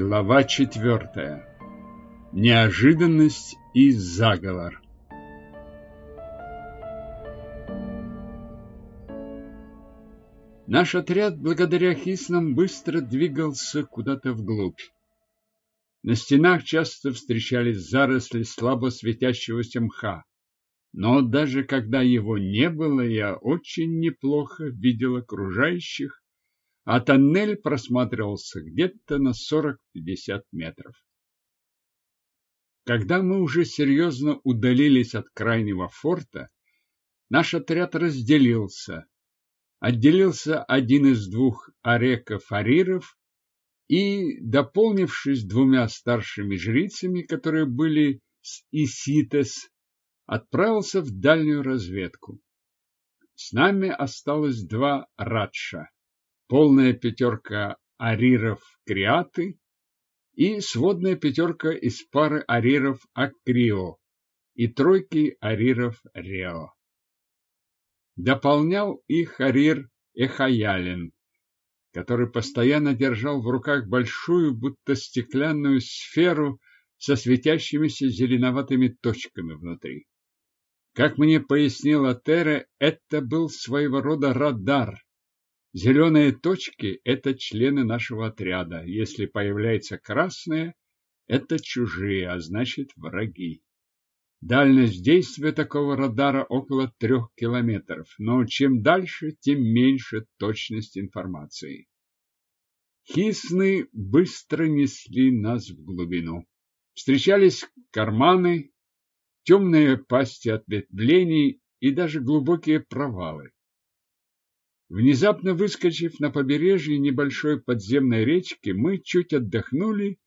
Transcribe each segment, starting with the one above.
Глава четвертая. Неожиданность и заговор. Наш отряд, благодаря хиснам, быстро двигался куда-то вглубь. На стенах часто встречались заросли слабо светящегося мха. Но даже когда его не было, я очень неплохо видел окружающих а тоннель просматривался где-то на 40-50 метров. Когда мы уже серьезно удалились от крайнего форта, наш отряд разделился. Отделился один из двух ареков-ариров и, дополнившись двумя старшими жрицами, которые были с Иситес, отправился в дальнюю разведку. С нами осталось два радша полная пятерка ариров Криаты и сводная пятерка из пары ариров Акрио и тройки ариров Рео. Дополнял их арир Эхаялин, который постоянно держал в руках большую, будто стеклянную сферу со светящимися зеленоватыми точками внутри. Как мне пояснила Тера, это был своего рода радар, Зеленые точки – это члены нашего отряда. Если появляется красные – это чужие, а значит враги. Дальность действия такого радара около трех километров, но чем дальше, тем меньше точность информации. Хисны быстро несли нас в глубину. Встречались карманы, темные пасти ответвлений и даже глубокие провалы. Внезапно выскочив на побережье небольшой подземной речки, мы чуть отдохнули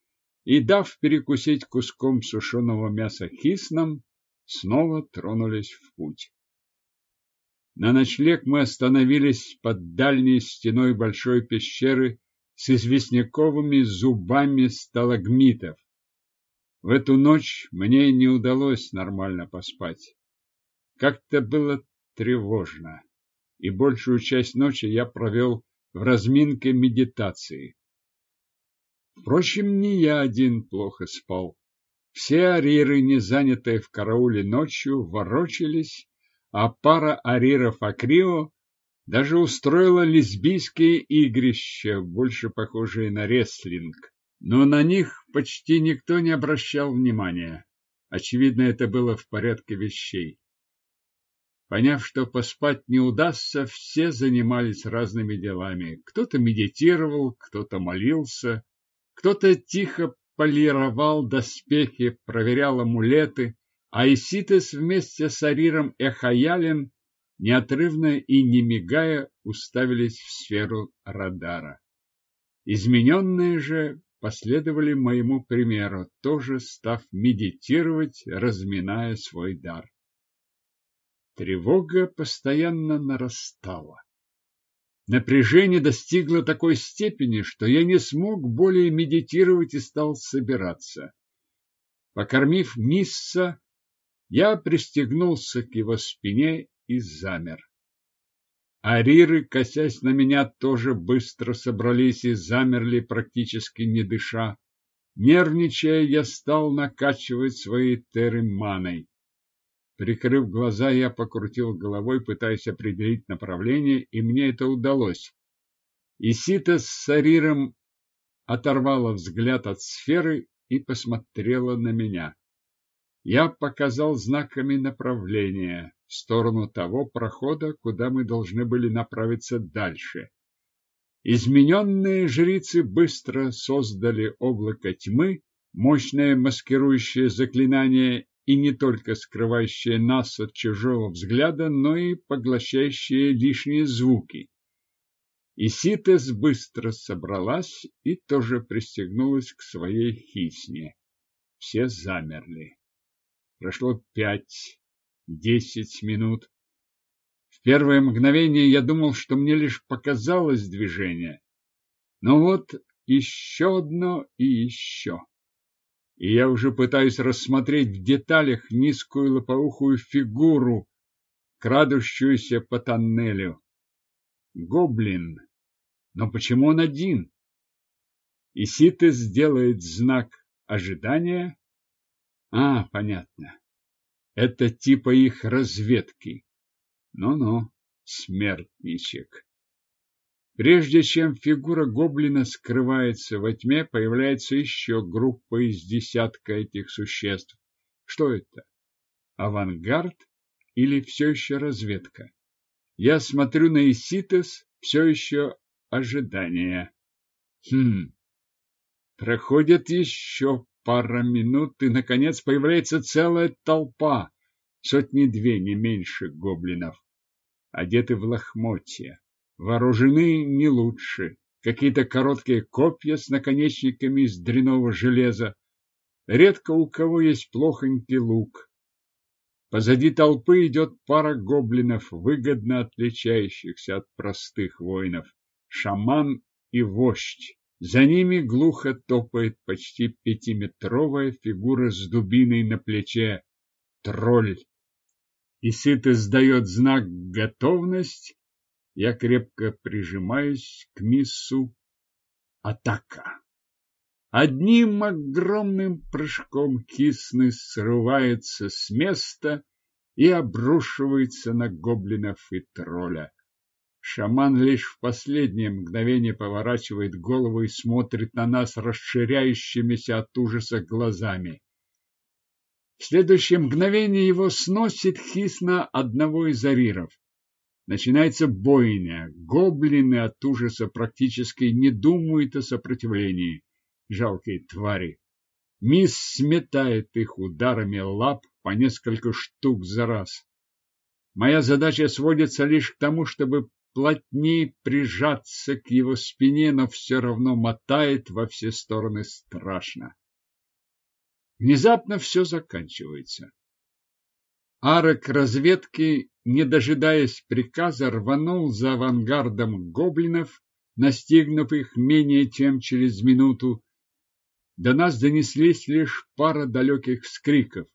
и, дав перекусить куском сушеного мяса хисном, снова тронулись в путь. На ночлег мы остановились под дальней стеной большой пещеры с известняковыми зубами сталагмитов. В эту ночь мне не удалось нормально поспать. Как-то было тревожно и большую часть ночи я провел в разминке медитации. Впрочем, не я один плохо спал. Все ариры, не занятые в карауле ночью, ворочались, а пара ариров Акрио даже устроила лесбийские игрища, больше похожие на рестлинг. Но на них почти никто не обращал внимания. Очевидно, это было в порядке вещей. Поняв, что поспать не удастся, все занимались разными делами. Кто-то медитировал, кто-то молился, кто-то тихо полировал доспехи, проверял амулеты, а Иситес вместе с Ариром Эхаялем неотрывно и не мигая уставились в сферу радара. Измененные же последовали моему примеру, тоже став медитировать, разминая свой дар. Тревога постоянно нарастала. Напряжение достигло такой степени, что я не смог более медитировать и стал собираться. Покормив Мисса, я пристегнулся к его спине и замер. Ариры, косясь на меня, тоже быстро собрались и замерли, практически не дыша. Нервничая, я стал накачивать свои теры маной. Прикрыв глаза, я покрутил головой, пытаясь определить направление, и мне это удалось. Исита с Сариром оторвала взгляд от сферы и посмотрела на меня. Я показал знаками направления в сторону того прохода, куда мы должны были направиться дальше. Измененные жрицы быстро создали облако тьмы, мощное маскирующее заклинание и не только скрывающая нас от чужого взгляда, но и поглощающая лишние звуки. И Ситес быстро собралась и тоже пристегнулась к своей хисне. Все замерли. Прошло пять, десять минут. В первое мгновение я думал, что мне лишь показалось движение. Но вот еще одно и еще и я уже пытаюсь рассмотреть в деталях низкую лопоухую фигуру, крадущуюся по тоннелю. Гоблин. Но почему он один? и Ситес сделает знак ожидания. А, понятно. Это типа их разведки. Ну-ну, смертничек. Прежде чем фигура гоблина скрывается во тьме, появляется еще группа из десятка этих существ. Что это? Авангард или все еще разведка? Я смотрю на Иситес, все еще ожидание. Хм. Проходит еще пара минут, и, наконец, появляется целая толпа, сотни-две, не меньше гоблинов, одеты в лохмотья, вооружены не лучше, какие-то короткие копья с наконечниками из дряного железа, редко у кого есть плохонький лук. Позади толпы идет пара гоблинов, выгодно отличающихся от простых воинов, шаман и вождь. За ними глухо топает почти пятиметровая фигура с дубиной на плече. Тролль. И сыто сдает знак «Готовность». Я крепко прижимаюсь к миссу. Атака. Одним огромным прыжком кисны срывается с места и обрушивается на гоблинов и тролля. Шаман лишь в последнее мгновение поворачивает голову и смотрит на нас расширяющимися от ужаса глазами. В следующее мгновение его сносит хисна одного из ариров. Начинается бойня. Гоблины от ужаса практически не думают о сопротивлении. Жалкие твари. Мисс сметает их ударами лап по несколько штук за раз. Моя задача сводится лишь к тому, чтобы плотнее прижаться к его спине, но все равно мотает во все стороны страшно. Внезапно все заканчивается. Арок разведки, не дожидаясь приказа, рванул за авангардом гоблинов, настигнув их менее чем через минуту. До нас донеслись лишь пара далеких вскриков.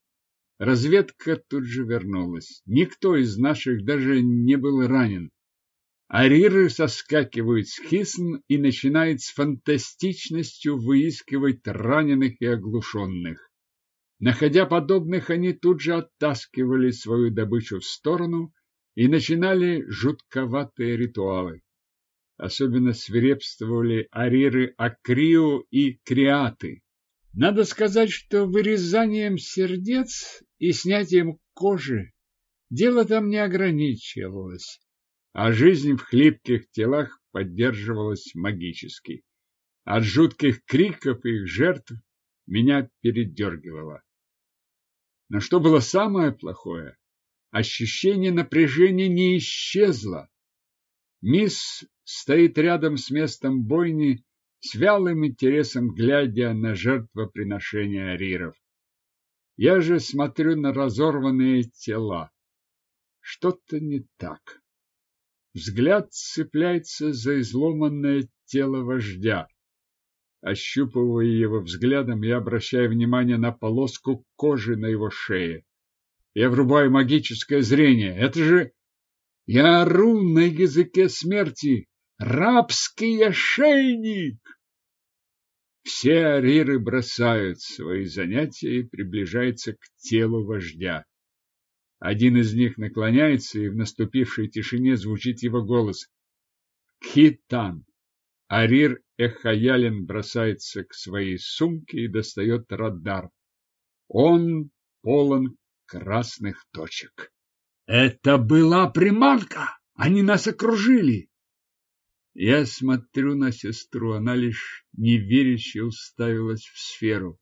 Разведка тут же вернулась. Никто из наших даже не был ранен. Ариры соскакивают с хисн и начинают с фантастичностью выискивать раненых и оглушенных. Находя подобных, они тут же оттаскивали свою добычу в сторону и начинали жутковатые ритуалы. Особенно свирепствовали ариры Акрио и Криаты. Надо сказать, что вырезанием сердец и снятием кожи дело там не ограничивалось а жизнь в хлипких телах поддерживалась магически. От жутких криков их жертв меня передергивало. Но что было самое плохое? Ощущение напряжения не исчезло. Мисс стоит рядом с местом бойни, с вялым интересом глядя на жертвоприношение ариров. Я же смотрю на разорванные тела. Что-то не так. Взгляд цепляется за изломанное тело вождя. Ощупывая его взглядом, я обращаю внимание на полоску кожи на его шее. Я врубаю магическое зрение. Это же... Я ору на языке смерти. Рабский ошейник! Все ариры бросают свои занятия и приближаются к телу вождя. Один из них наклоняется, и в наступившей тишине звучит его голос. Кхитан. Арир Эхаялин бросается к своей сумке и достает радар. Он полон красных точек. Это была приманка! Они нас окружили! Я смотрю на сестру, она лишь неверяще уставилась в сферу.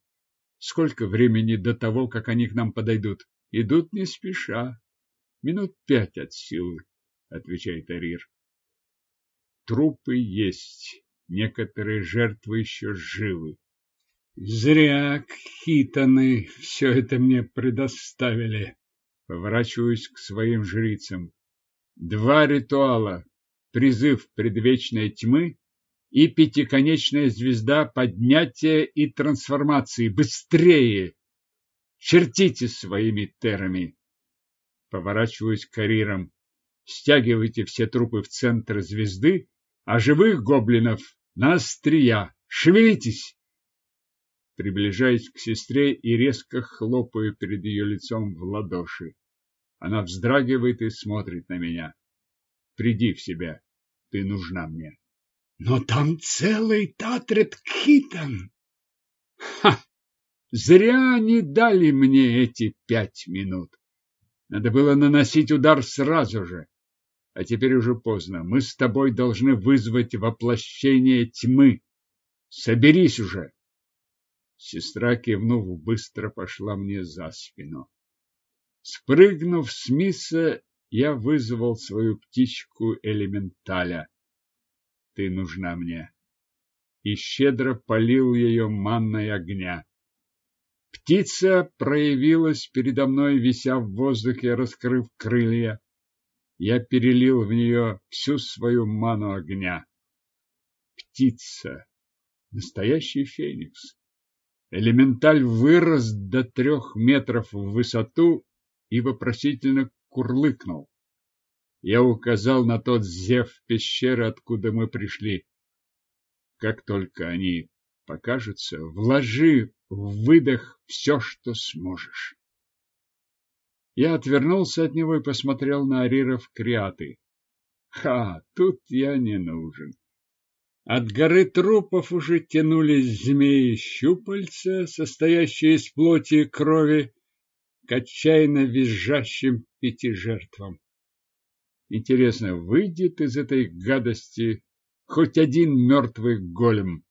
Сколько времени до того, как они к нам подойдут? Идут не спеша. Минут пять от силы, отвечает Арир. Трупы есть, некоторые жертвы еще живы. Зря хитаны все это мне предоставили. Поворачиваюсь к своим жрицам. Два ритуала. Призыв предвечной тьмы и пятиконечная звезда поднятия и трансформации. Быстрее! Чертите своими терами. Поворачиваюсь к карирам. Стягивайте все трупы в центр звезды, а живых гоблинов на острия, Шевелитесь! Приближаясь к сестре и резко хлопаю перед ее лицом в ладоши. Она вздрагивает и смотрит на меня. Приди в себя. Ты нужна мне. Но там целый Татрет Кхитан. Ха! Зря они дали мне эти пять минут. Надо было наносить удар сразу же. А теперь уже поздно. Мы с тобой должны вызвать воплощение тьмы. Соберись уже. Сестра, кивнув, быстро пошла мне за спину. Спрыгнув с миса, я вызвал свою птичку элементаля. Ты нужна мне. И щедро полил ее манной огня. Птица проявилась передо мной, вися в воздухе, раскрыв крылья. Я перелил в нее всю свою ману огня. Птица. Настоящий феникс. Элементаль вырос до трех метров в высоту и вопросительно курлыкнул. Я указал на тот зев пещеры, откуда мы пришли. Как только они покажутся, вложи в выдох все, что сможешь. Я отвернулся от него и посмотрел на Ариров Криаты. Ха, тут я не нужен. От горы трупов уже тянулись змеи-щупальца, состоящие из плоти и крови, к отчаянно визжащим пяти жертвам. Интересно, выйдет из этой гадости хоть один мертвый голем?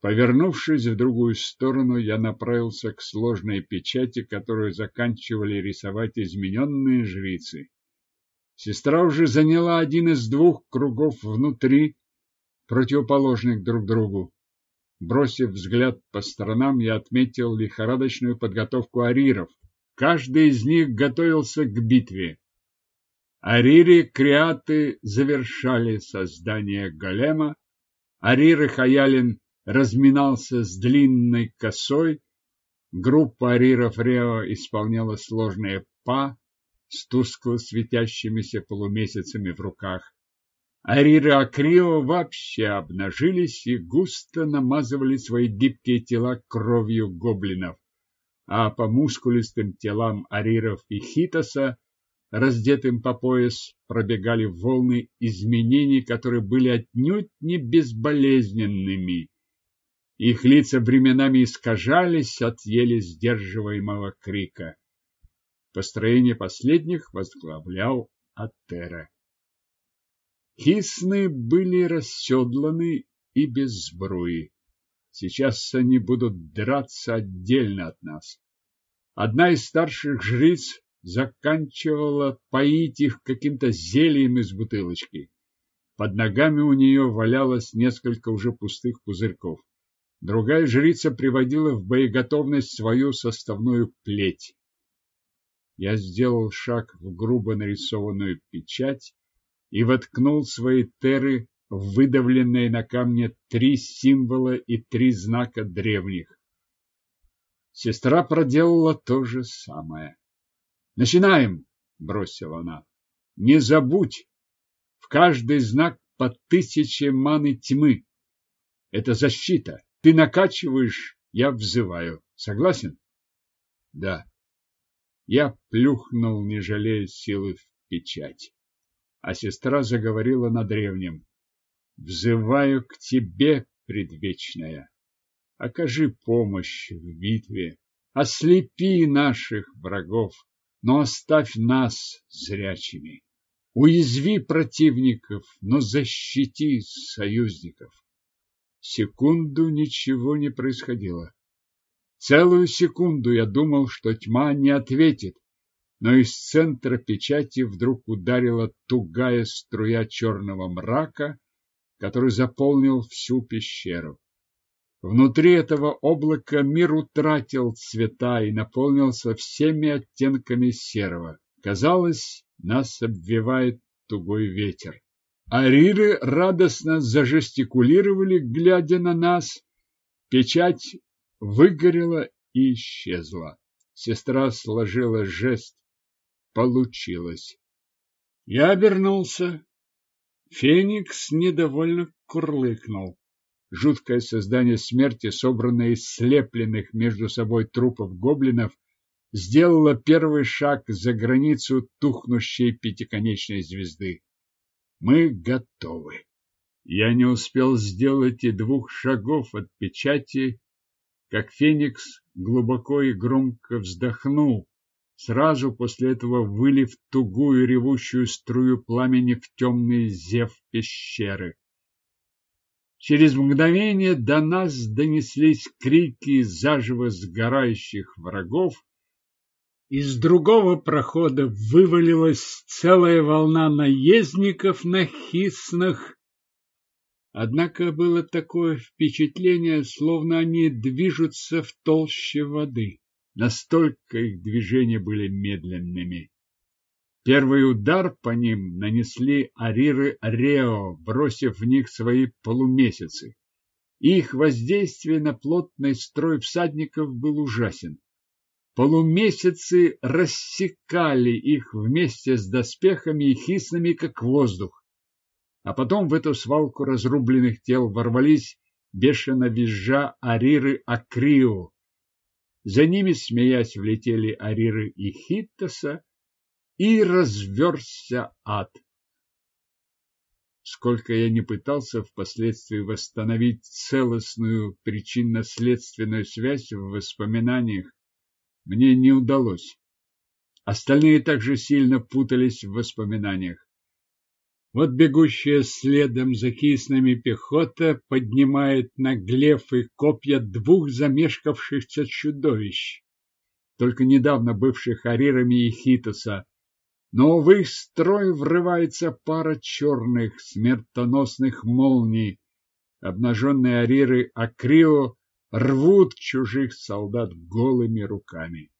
Повернувшись в другую сторону, я направился к сложной печати, которую заканчивали рисовать измененные жрицы. Сестра уже заняла один из двух кругов внутри, противоположных друг другу. Бросив взгляд по сторонам, я отметил лихорадочную подготовку ариров. Каждый из них готовился к битве. Арири Криаты завершали создание голема. Ариры Хаялин разминался с длинной косой. Группа ариров Рео исполняла сложные па с тускло светящимися полумесяцами в руках. Ариры Акрио вообще обнажились и густо намазывали свои гибкие тела кровью гоблинов, а по мускулистым телам Ариров и Хитоса, раздетым по пояс, пробегали волны изменений, которые были отнюдь не безболезненными. Их лица временами искажались от еле сдерживаемого крика. Построение последних возглавлял Атера. Хисны были расседланы и без сбруи. Сейчас они будут драться отдельно от нас. Одна из старших жриц заканчивала поить их каким-то зельем из бутылочки. Под ногами у нее валялось несколько уже пустых пузырьков. Другая жрица приводила в боеготовность свою составную плеть. Я сделал шаг в грубо нарисованную печать и воткнул свои теры в выдавленные на камне три символа и три знака древних. Сестра проделала то же самое. «Начинаем!» — бросила она. «Не забудь! В каждый знак по тысяче маны тьмы. Это защита. Ты накачиваешь, я взываю. Согласен?» «Да». Я плюхнул, не жалея силы в печать а сестра заговорила на древнем. «Взываю к тебе, предвечная, окажи помощь в битве, ослепи наших врагов, но оставь нас зрячими. Уязви противников, но защити союзников». Секунду ничего не происходило. Целую секунду я думал, что тьма не ответит, но из центра печати вдруг ударила тугая струя черного мрака, который заполнил всю пещеру. Внутри этого облака мир утратил цвета и наполнился всеми оттенками серого. Казалось, нас обвивает тугой ветер. Ариры радостно зажестикулировали, глядя на нас. Печать выгорела и исчезла. Сестра сложила жест Получилось. Я обернулся. Феникс недовольно курлыкнул. Жуткое создание смерти, собранное из слепленных между собой трупов гоблинов, сделало первый шаг за границу тухнущей пятиконечной звезды. Мы готовы. Я не успел сделать и двух шагов от печати, как Феникс глубоко и громко вздохнул, сразу после этого вылив тугую ревущую струю пламени в темный зев пещеры. Через мгновение до нас донеслись крики заживо сгорающих врагов. Из другого прохода вывалилась целая волна наездников на хиснах. Однако было такое впечатление, словно они движутся в толще воды. Настолько их движения были медленными. Первый удар по ним нанесли ариры Рео, бросив в них свои полумесяцы. Их воздействие на плотный строй всадников был ужасен. Полумесяцы рассекали их вместе с доспехами и хиснами, как воздух. А потом в эту свалку разрубленных тел ворвались бешено визжа ариры Акрио, за ними, смеясь, влетели Ариры и Хиттоса, и разверся ад. Сколько я не пытался впоследствии восстановить целостную причинно-следственную связь в воспоминаниях, мне не удалось. Остальные также сильно путались в воспоминаниях. Вот бегущая следом за киснами пехота поднимает на глефы копья двух замешкавшихся чудовищ, только недавно бывших арирами и хитоса, но в их строй врывается пара черных смертоносных молний. Обнаженные ариры Акрио рвут чужих солдат голыми руками.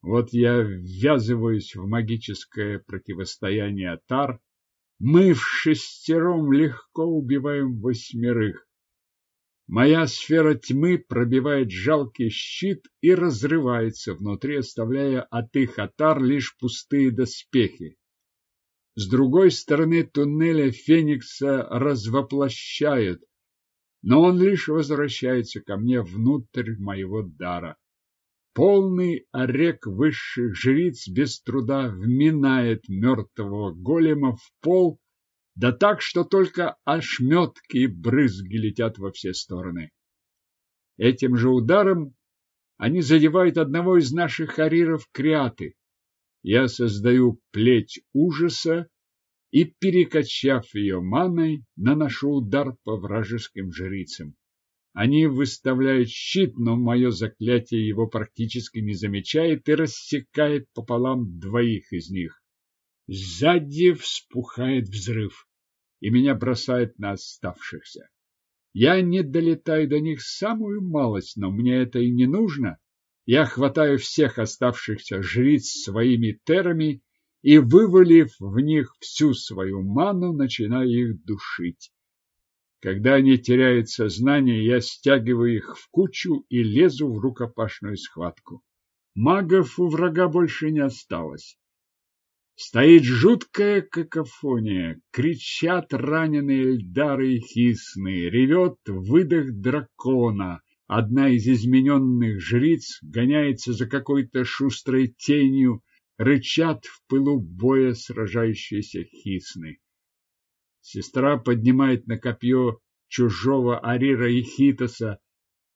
Вот я ввязываюсь в магическое противостояние Атар, мы в шестером легко убиваем восьмерых. Моя сфера тьмы пробивает жалкий щит и разрывается внутри, оставляя от их атар лишь пустые доспехи. С другой стороны туннеля Феникса развоплощают, но он лишь возвращается ко мне внутрь моего дара. Полный орек высших жриц без труда вминает мертвого голема в пол, да так, что только ошметки и брызги летят во все стороны. Этим же ударом они задевают одного из наших ариров Криаты. Я создаю плеть ужаса и, перекачав ее маной, наношу удар по вражеским жрицам. Они выставляют щит, но мое заклятие его практически не замечает и рассекает пополам двоих из них. Сзади вспухает взрыв, и меня бросает на оставшихся. Я не долетаю до них самую малость, но мне это и не нужно. Я хватаю всех оставшихся жриц своими терами и, вывалив в них всю свою ману, начинаю их душить. Когда они теряют сознание, я стягиваю их в кучу и лезу в рукопашную схватку. Магов у врага больше не осталось. Стоит жуткая какофония, кричат раненые Эльдары и Хисны, ревет выдох дракона. Одна из измененных жриц гоняется за какой-то шустрой тенью, рычат в пылу боя сражающиеся Хисны. Сестра поднимает на копье чужого Арира и Хитоса.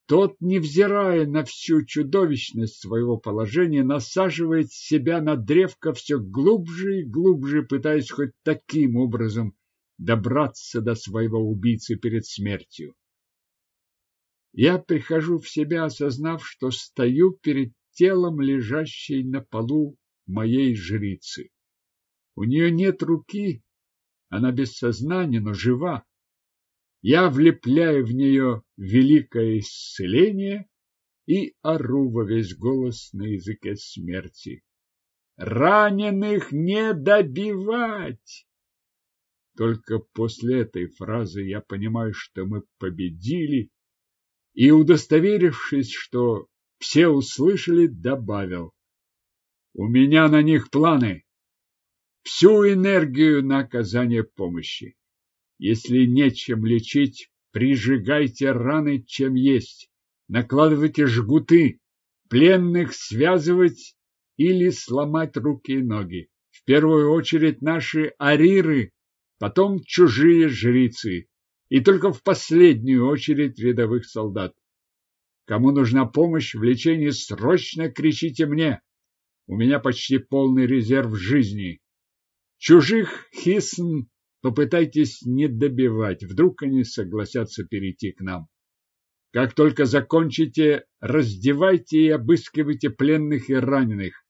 Тот, невзирая на всю чудовищность своего положения, насаживает себя на древко все глубже и глубже, пытаясь хоть таким образом добраться до своего убийцы перед смертью. Я прихожу в себя, осознав, что стою перед телом, лежащей на полу моей жрицы. У нее нет руки, она без сознания, но жива. Я влепляю в нее великое исцеление и ору во весь голос на языке смерти. Раненых не добивать! Только после этой фразы я понимаю, что мы победили, и, удостоверившись, что все услышали, добавил. У меня на них планы. всю энергию на оказание помощи. Если нечем лечить, прижигайте раны, чем есть, накладывайте жгуты, пленных связывать или сломать руки и ноги. В первую очередь наши ариры, потом чужие жрицы, и только в последнюю очередь рядовых солдат. Кому нужна помощь в лечении, срочно кричите мне. У меня почти полный резерв жизни. Чужих хисн попытайтесь не добивать, вдруг они согласятся перейти к нам. Как только закончите, раздевайте и обыскивайте пленных и раненых.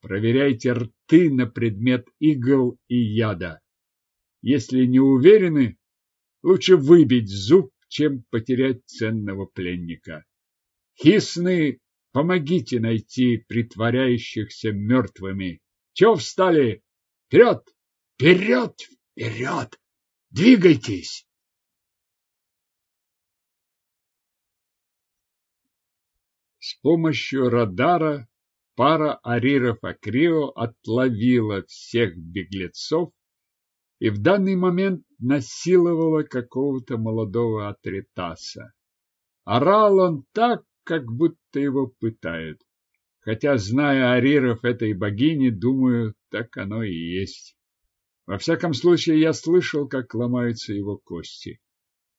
Проверяйте рты на предмет игл и яда. Если не уверены, лучше выбить зуб, чем потерять ценного пленника. Хисны, помогите найти притворяющихся мертвыми. Чего встали? Вперед! Вперед! Вперед! Двигайтесь! С помощью радара пара ариров Акрио отловила всех беглецов и в данный момент насиловала какого-то молодого атритаса. Орал он так, как будто его пытают. Хотя, зная ариров этой богини, думаю, так оно и есть. Во всяком случае, я слышал, как ломаются его кости.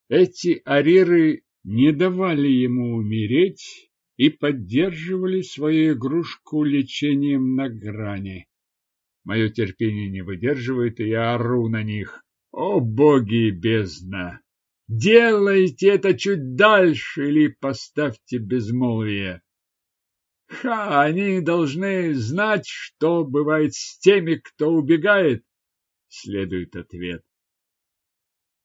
Эти ариры не давали ему умереть и поддерживали свою игрушку лечением на грани. Мое терпение не выдерживает, и я ору на них. О, боги бездна! Делайте это чуть дальше или поставьте безмолвие. Ха, они должны знать, что бывает с теми, кто убегает, следует ответ.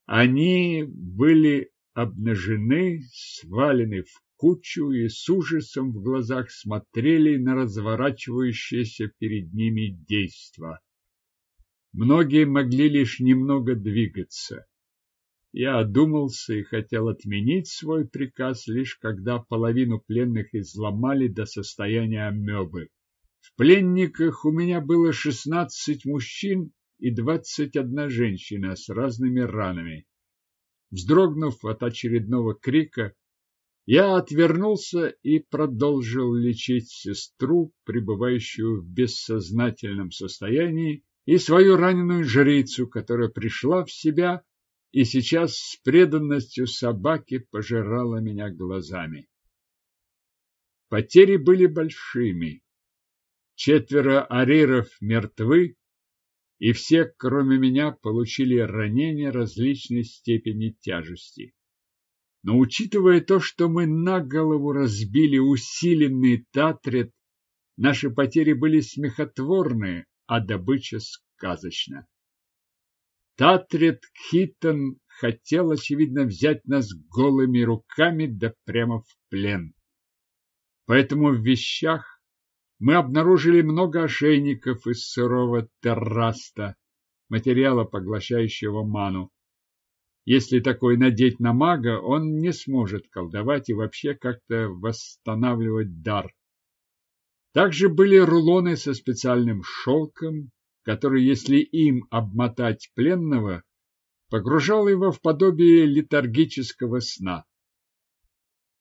Они были обнажены, свалены в кучу и с ужасом в глазах смотрели на разворачивающееся перед ними действо. Многие могли лишь немного двигаться. Я одумался и хотел отменить свой приказ, лишь когда половину пленных изломали до состояния амебы. В пленниках у меня было шестнадцать мужчин и двадцать одна женщина с разными ранами. Вздрогнув от очередного крика, я отвернулся и продолжил лечить сестру, пребывающую в бессознательном состоянии, и свою раненую жрицу, которая пришла в себя и сейчас с преданностью собаки пожирала меня глазами. Потери были большими. Четверо ариров мертвы, и все, кроме меня, получили ранения различной степени тяжести. Но учитывая то, что мы на голову разбили усиленный татрет, наши потери были смехотворные, а добыча сказочна. Татрет Хитон хотел, очевидно, взять нас голыми руками да прямо в плен. Поэтому в вещах мы обнаружили много ошейников из сырого терраста, материала, поглощающего ману. Если такой надеть на мага, он не сможет колдовать и вообще как-то восстанавливать дар. Также были рулоны со специальным шелком, который, если им обмотать пленного, погружал его в подобие летаргического сна.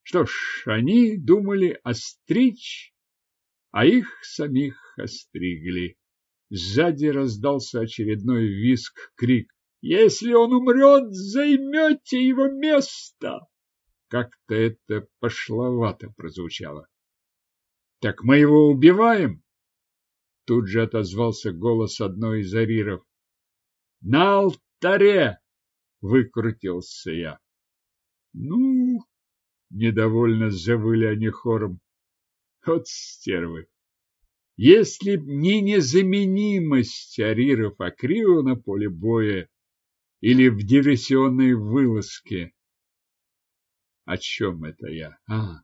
Что ж, они думали остричь, а их самих остригли. Сзади раздался очередной визг, крик. «Если он умрет, займете его место!» Как-то это пошловато прозвучало. «Так мы его убиваем?» Тут же отозвался голос одной из ариров. «На алтаре!» — выкрутился я. «Ну...» — недовольно завыли они хором. «Вот стервы!» Если б не незаменимость ариров Акрио на поле боя или в диверсионной вылазке. О чем это я? А,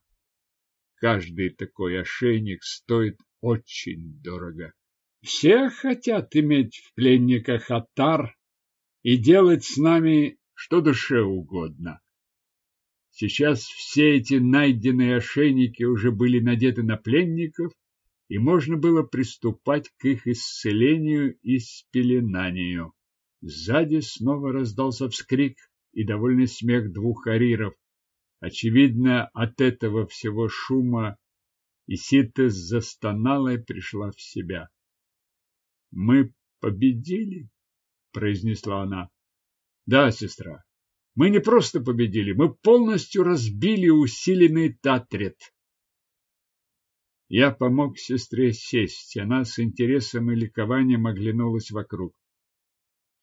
каждый такой ошейник стоит очень дорого. Все хотят иметь в пленниках атар и делать с нами что душе угодно. Сейчас все эти найденные ошейники уже были надеты на пленников, и можно было приступать к их исцелению и спеленанию. Сзади снова раздался вскрик и довольный смех двух ариров. Очевидно, от этого всего шума Исита застонала и пришла в себя. «Мы победили?» – произнесла она. «Да, сестра, мы не просто победили, мы полностью разбили усиленный Татрет. Я помог сестре сесть, она с интересом и ликованием оглянулась вокруг.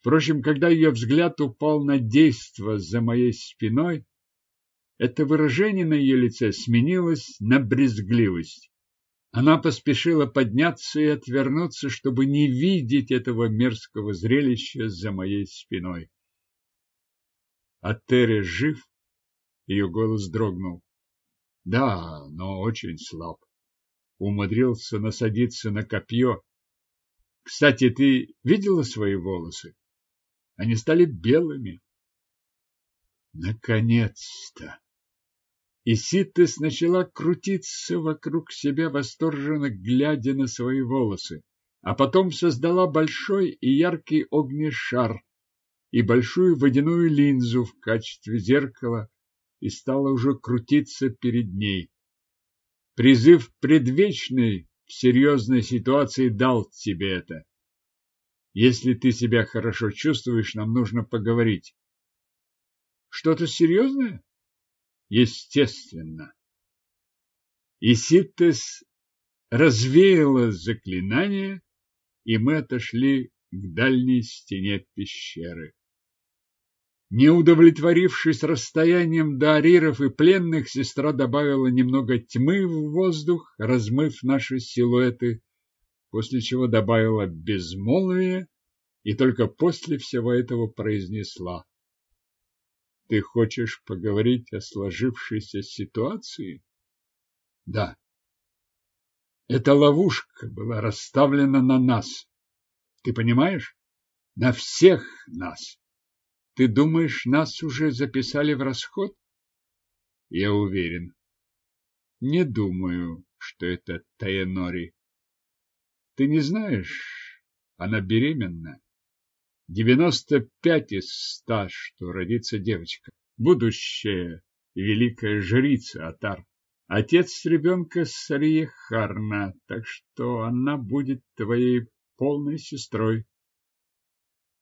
Впрочем, когда ее взгляд упал на действо за моей спиной, это выражение на ее лице сменилось на брезгливость. Она поспешила подняться и отвернуться, чтобы не видеть этого мерзкого зрелища за моей спиной. А Терри жив? Ее голос дрогнул. Да, но очень слаб. Умудрился насадиться на копье. Кстати, ты видела свои волосы? Они стали белыми. Наконец-то! И Ситес начала крутиться вокруг себя, восторженно глядя на свои волосы, а потом создала большой и яркий огнешар, и большую водяную линзу в качестве зеркала и стала уже крутиться перед ней. Призыв предвечный в серьезной ситуации дал тебе это. Если ты себя хорошо чувствуешь, нам нужно поговорить. Что-то серьезное? Естественно. Иситтес развеяла заклинание, и мы отошли к дальней стене пещеры. Не удовлетворившись расстоянием до ариров и пленных, сестра добавила немного тьмы в воздух, размыв наши силуэты, после чего добавила безмолвие и только после всего этого произнесла. Ты хочешь поговорить о сложившейся ситуации? Да. Эта ловушка была расставлена на нас. Ты понимаешь? На всех нас. Ты думаешь, нас уже записали в расход? Я уверен. Не думаю, что это Таенори. Ты не знаешь, она беременна. Девяносто пять из ста, что родится девочка. Будущая великая жрица Атар. Отец ребенка Сария Харна, так что она будет твоей полной сестрой.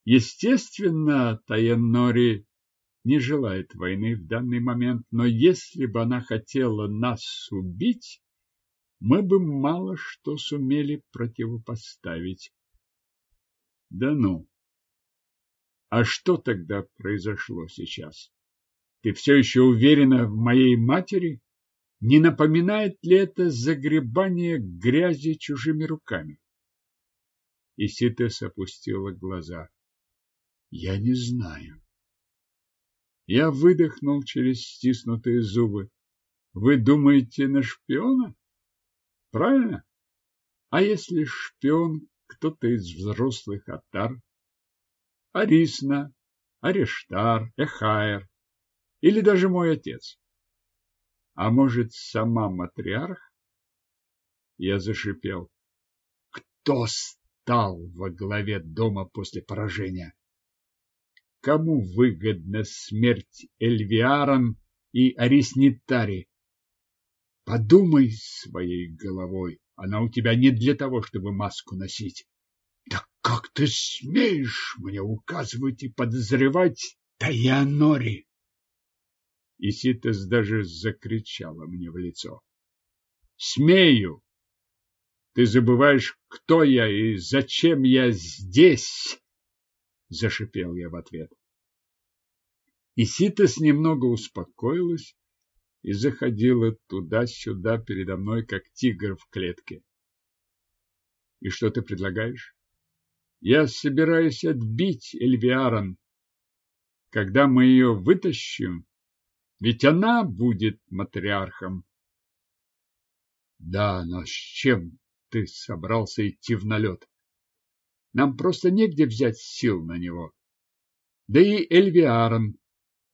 Естественно, Таеннори не желает войны в данный момент, но если бы она хотела нас убить, мы бы мало что сумели противопоставить. Да ну! А что тогда произошло сейчас? Ты все еще уверена в моей матери? Не напоминает ли это загребание грязи чужими руками? Иситес опустила глаза. Я не знаю. Я выдохнул через стиснутые зубы. Вы думаете на шпиона? Правильно? А если шпион кто-то из взрослых атар? Арисна, Арештар, Эхайр или даже мой отец? А может, сама матриарх? Я зашипел. Кто стал во главе дома после поражения. Кому выгодна смерть Эльвиаран и Ариснитари? Подумай своей головой, она у тебя не для того, чтобы маску носить. Как ты смеешь мне указывать и подозревать Таянори? Иситес даже закричала мне в лицо. Смею! Ты забываешь, кто я и зачем я здесь, зашипел я в ответ. Иситас немного успокоилась и заходила туда-сюда передо мной, как тигр в клетке. И что ты предлагаешь? Я собираюсь отбить Эльвиарон. Когда мы ее вытащим, ведь она будет матриархом. Да, но с чем ты собрался идти в налет. Нам просто негде взять сил на него. Да и Эльвиарон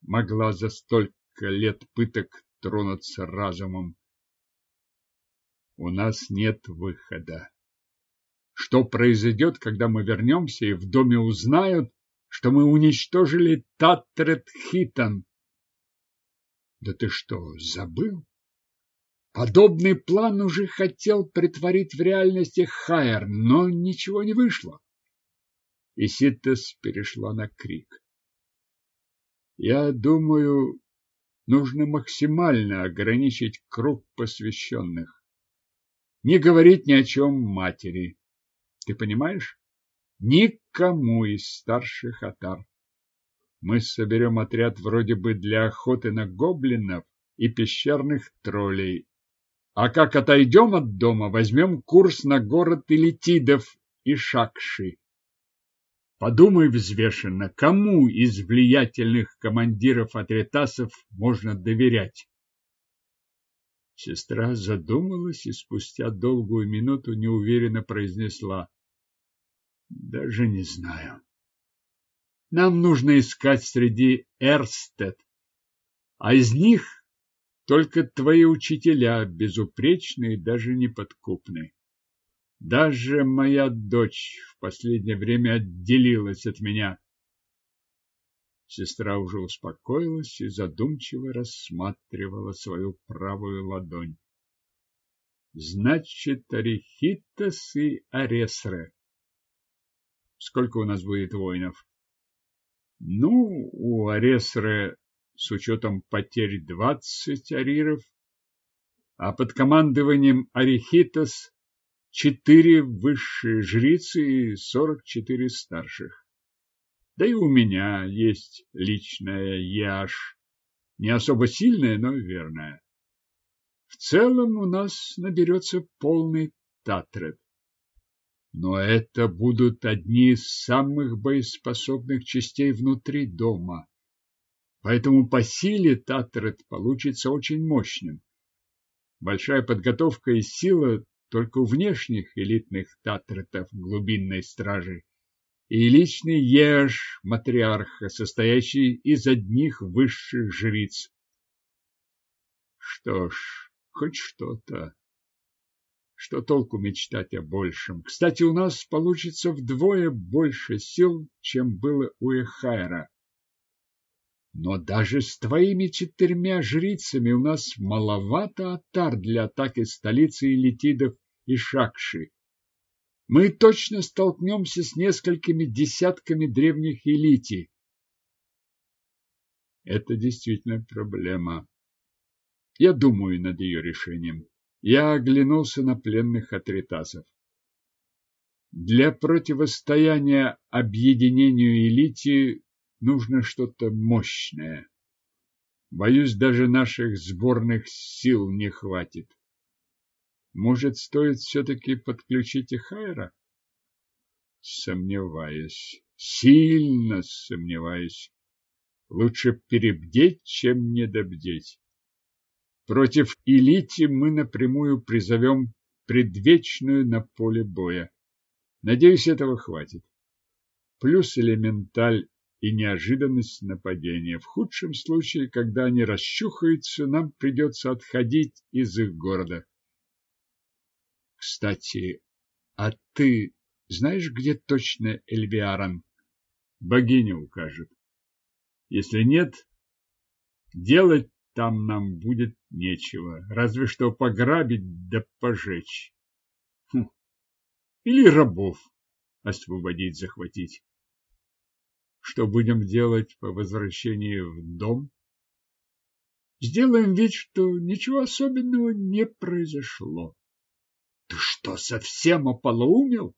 могла за столько лет пыток тронуться разумом. У нас нет выхода. Что произойдет, когда мы вернемся и в доме узнают, что мы уничтожили Татрет Хитон? Да ты что, забыл? Подобный план уже хотел притворить в реальности Хайер, но ничего не вышло. И Ситес перешла на крик. Я думаю, нужно максимально ограничить круг посвященных. Не говорить ни о чем матери. Ты понимаешь? Никому из старших атар. Мы соберем отряд вроде бы для охоты на гоблинов и пещерных троллей. А как отойдем от дома, возьмем курс на город Илитидов и Шакши. Подумай взвешенно, кому из влиятельных командиров атритасов можно доверять. Сестра задумалась и спустя долгую минуту неуверенно произнесла. Даже не знаю. Нам нужно искать среди Эрстед, а из них только твои учителя безупречные, даже неподкупные. Даже моя дочь в последнее время отделилась от меня. Сестра уже успокоилась и задумчиво рассматривала свою правую ладонь. Значит, Арихитас и Аресре. Сколько у нас будет воинов? Ну, у Аресре с учетом потерь двадцать ариров, а под командованием Арихитас четыре высшие жрицы и сорок четыре старших. Да и у меня есть личная яш, не особо сильная, но верная. В целом у нас наберется полный татрет. Но это будут одни из самых боеспособных частей внутри дома. Поэтому по силе татрет получится очень мощным. Большая подготовка и сила только у внешних элитных татретов глубинной стражи и личный еж матриарха, состоящий из одних высших жриц. Что ж, хоть что-то. Что толку мечтать о большем? Кстати, у нас получится вдвое больше сил, чем было у Эхайра. Но даже с твоими четырьмя жрицами у нас маловато атар для атаки столицы Летидов и Шакши. Мы точно столкнемся с несколькими десятками древних элити. Это действительно проблема. Я думаю над ее решением. Я оглянулся на пленных атритасов. Для противостояния объединению элите нужно что-то мощное. Боюсь, даже наших сборных сил не хватит. Может, стоит все-таки подключить и Хайра? Сомневаюсь, сильно сомневаюсь. Лучше перебдеть, чем недобдеть. Против элити мы напрямую призовем предвечную на поле боя. Надеюсь, этого хватит. Плюс элементаль и неожиданность нападения. В худшем случае, когда они расчухаются, нам придется отходить из их города. Кстати, а ты знаешь, где точно Эльвиаран? Богиня укажет. Если нет, делать там нам будет нечего, разве что пограбить да пожечь. Хм. Или рабов освободить, захватить. Что будем делать по возвращении в дом? Сделаем вид, что ничего особенного не произошло. Ты что, совсем ополоумел?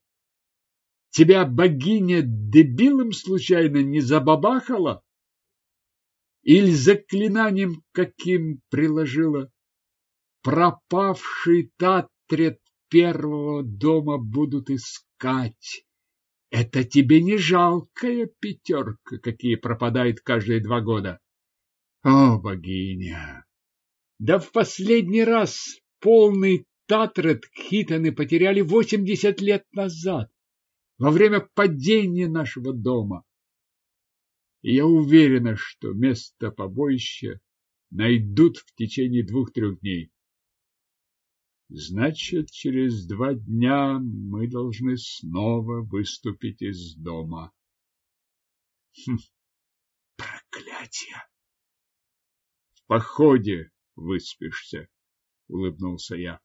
Тебя богиня дебилом случайно не забабахала? Или заклинанием каким приложила? Пропавший татрет первого дома будут искать. Это тебе не жалкая пятерка, какие пропадают каждые два года. О, богиня! Да в последний раз полный Татрет Хитаны потеряли восемьдесят лет назад, во время падения нашего дома. Я уверена, что место побоища найдут в течение двух-трех дней. Значит, через два дня мы должны снова выступить из дома. Хм, проклятие! В походе выспишься, улыбнулся я.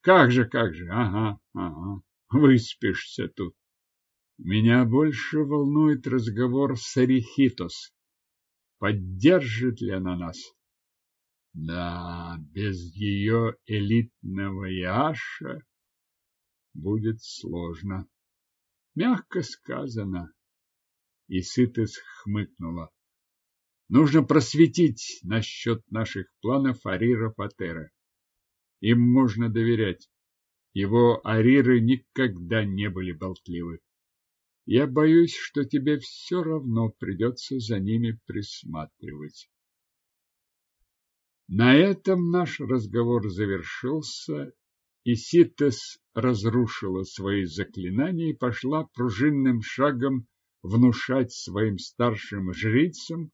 Как же, как же, ага, ага, выспишься тут. Меня больше волнует разговор с Арихитос. Поддержит ли она нас? Да, без ее элитного Яша будет сложно. Мягко сказано. И Сытыс хмыкнула. Нужно просветить насчет наших планов Арира Патера. Им можно доверять. Его ариры никогда не были болтливы. Я боюсь, что тебе все равно придется за ними присматривать. На этом наш разговор завершился, и Ситес разрушила свои заклинания и пошла пружинным шагом внушать своим старшим жрицам,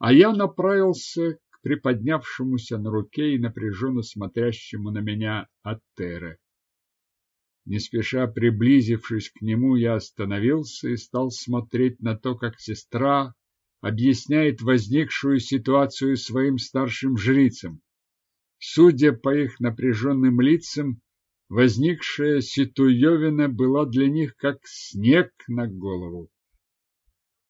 а я направился к приподнявшемуся на руке и напряженно смотрящему на меня Атере. Не спеша приблизившись к нему, я остановился и стал смотреть на то, как сестра объясняет возникшую ситуацию своим старшим жрицам. Судя по их напряженным лицам, возникшая ситуевина была для них как снег на голову.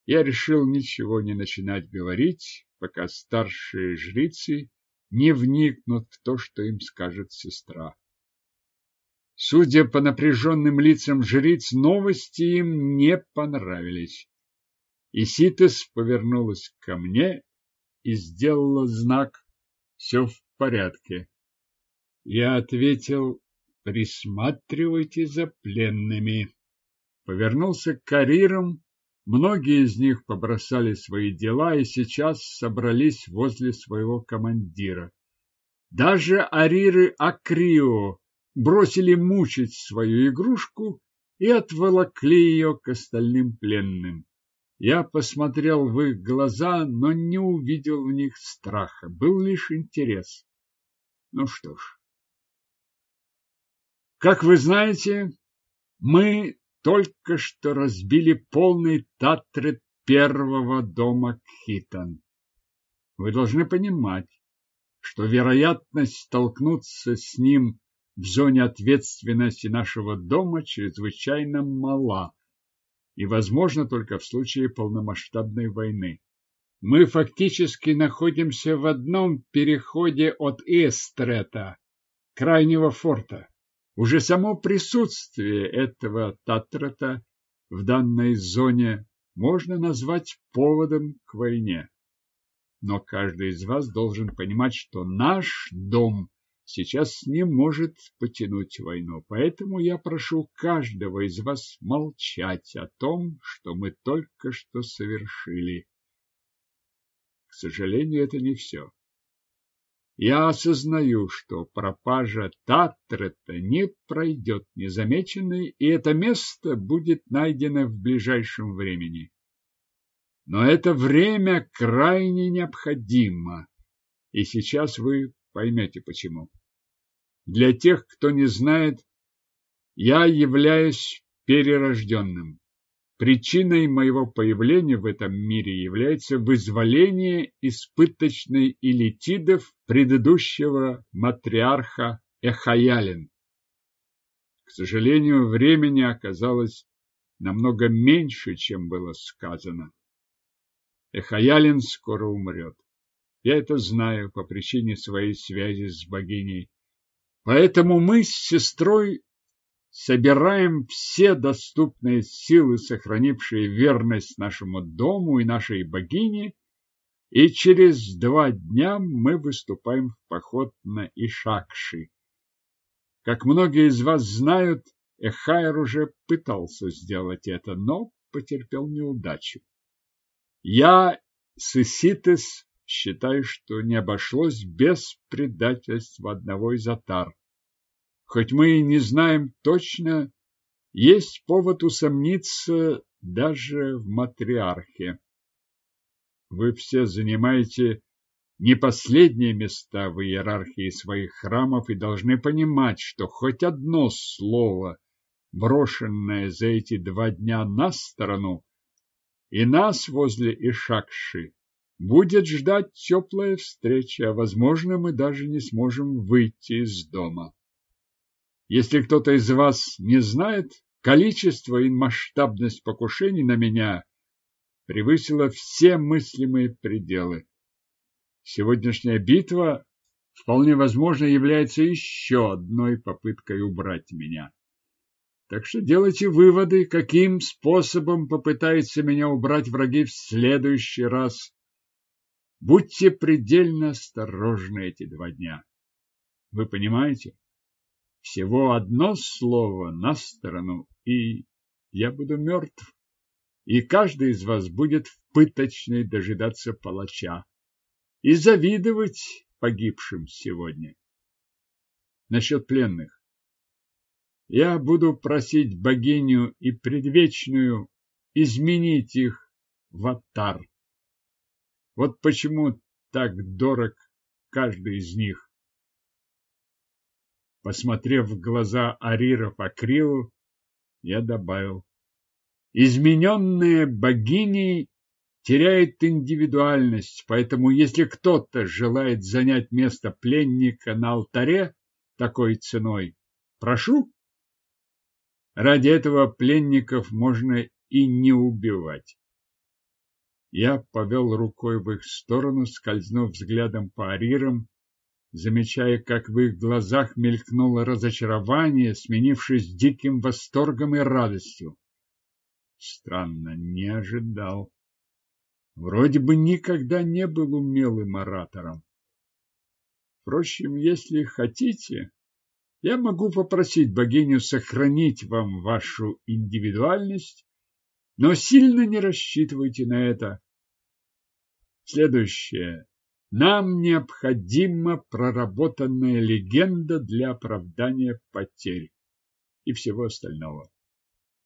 Я решил ничего не начинать говорить, пока старшие жрицы не вникнут в то, что им скажет сестра. Судя по напряженным лицам жриц, новости им не понравились. Иситес повернулась ко мне и сделала знак «Все в порядке». Я ответил «Присматривайте за пленными». Повернулся к карирам. Многие из них побросали свои дела и сейчас собрались возле своего командира. Даже ариры Акрио бросили мучить свою игрушку и отволокли ее к остальным пленным. Я посмотрел в их глаза, но не увидел в них страха, был лишь интерес. Ну что ж. Как вы знаете, мы только что разбили полный татрет первого дома Кхитан. Вы должны понимать, что вероятность столкнуться с ним в зоне ответственности нашего дома чрезвычайно мала и возможно только в случае полномасштабной войны. Мы фактически находимся в одном переходе от Эстрета, крайнего форта. Уже само присутствие этого Татрата в данной зоне можно назвать поводом к войне. Но каждый из вас должен понимать, что наш дом сейчас не может потянуть войну. Поэтому я прошу каждого из вас молчать о том, что мы только что совершили. К сожалению, это не все. Я осознаю, что пропажа Татрета не пройдет незамеченной, и это место будет найдено в ближайшем времени. Но это время крайне необходимо, и сейчас вы поймете почему. Для тех, кто не знает, я являюсь перерожденным. Причиной моего появления в этом мире является вызволение испыточной элитидов предыдущего матриарха Эхаялин. К сожалению, времени оказалось намного меньше, чем было сказано. Эхаялин скоро умрет. Я это знаю по причине своей связи с богиней Поэтому мы с сестрой собираем все доступные силы, сохранившие верность нашему дому и нашей богине, и через два дня мы выступаем в поход на Ишакши. Как многие из вас знают, Эхайр уже пытался сделать это, но потерпел неудачу. Я с Иситес считаю, что не обошлось без предательства одного из атар. Хоть мы и не знаем точно, есть повод усомниться даже в матриархе. Вы все занимаете не последние места в иерархии своих храмов и должны понимать, что хоть одно слово, брошенное за эти два дня на сторону, и нас возле Ишакши будет ждать теплая встреча, а, возможно, мы даже не сможем выйти из дома. Если кто-то из вас не знает, количество и масштабность покушений на меня превысило все мыслимые пределы. Сегодняшняя битва вполне возможно является еще одной попыткой убрать меня. Так что делайте выводы, каким способом попытаются меня убрать враги в следующий раз. Будьте предельно осторожны эти два дня. Вы понимаете? Всего одно слово на сторону, и я буду мертв. И каждый из вас будет в пыточной дожидаться палача и завидовать погибшим сегодня. Насчет пленных. Я буду просить богиню и предвечную изменить их в атар. Вот почему так дорог каждый из них. Посмотрев в глаза Ариров Акрилу, я добавил. Измененные богини теряет индивидуальность, поэтому если кто-то желает занять место пленника на алтаре такой ценой, прошу, Ради этого пленников можно и не убивать. Я повел рукой в их сторону, скользнув взглядом по арирам, замечая, как в их глазах мелькнуло разочарование, сменившись диким восторгом и радостью. Странно, не ожидал. Вроде бы никогда не был умелым оратором. Впрочем, если хотите, я могу попросить богиню сохранить вам вашу индивидуальность, но сильно не рассчитывайте на это. Следующее. Нам необходима проработанная легенда для оправдания потерь и всего остального.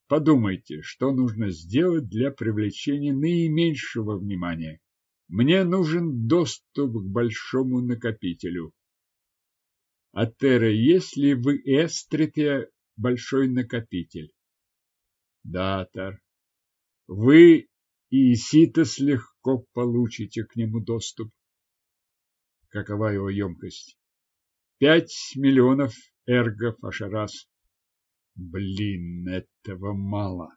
Подумайте, что нужно сделать для привлечения наименьшего внимания. Мне нужен доступ к большому накопителю. Атера, есть ли в Эстрите большой накопитель? Да, Тар. Вы и Иситос легко получите к нему доступ. Какова его емкость? Пять миллионов эргов Ашарас. Блин, этого мало.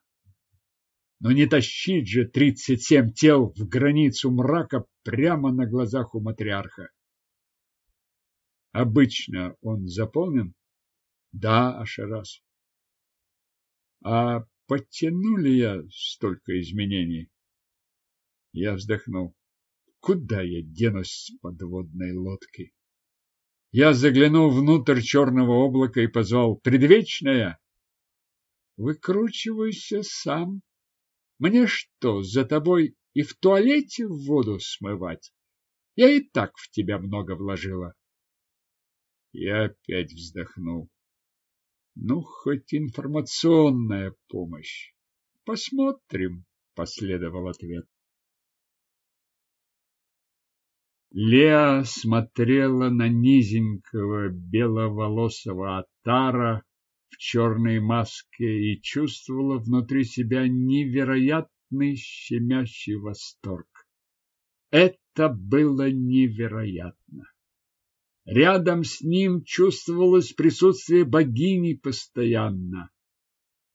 Но не тащить же тридцать семь тел в границу мрака прямо на глазах у матриарха. Обычно он заполнен? Да, Ашерас. А подтяну ли я столько изменений? Я вздохнул. Куда я денусь с подводной лодки? Я заглянул внутрь черного облака и позвал «Предвечная!» Выкручивайся сам. Мне что, за тобой и в туалете в воду смывать? Я и так в тебя много вложила. Я опять вздохнул. Ну, хоть информационная помощь. Посмотрим, последовал ответ. Леа смотрела на низенького беловолосого атара в черной маске и чувствовала внутри себя невероятный щемящий восторг. Это было невероятно. Рядом с ним чувствовалось присутствие богини постоянно.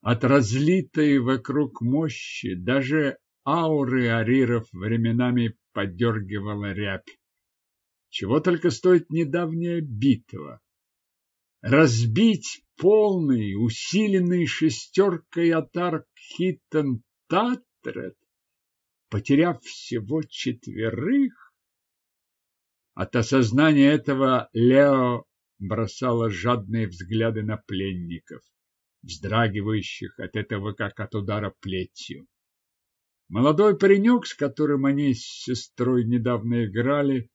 От разлитой вокруг мощи даже ауры ариров временами подергивала рябь. Чего только стоит недавняя битва. Разбить полный, усиленный шестеркой атар Хитон Татрет, потеряв всего четверых, от осознания этого Лео бросала жадные взгляды на пленников, вздрагивающих от этого, как от удара плетью. Молодой паренек, с которым они с сестрой недавно играли,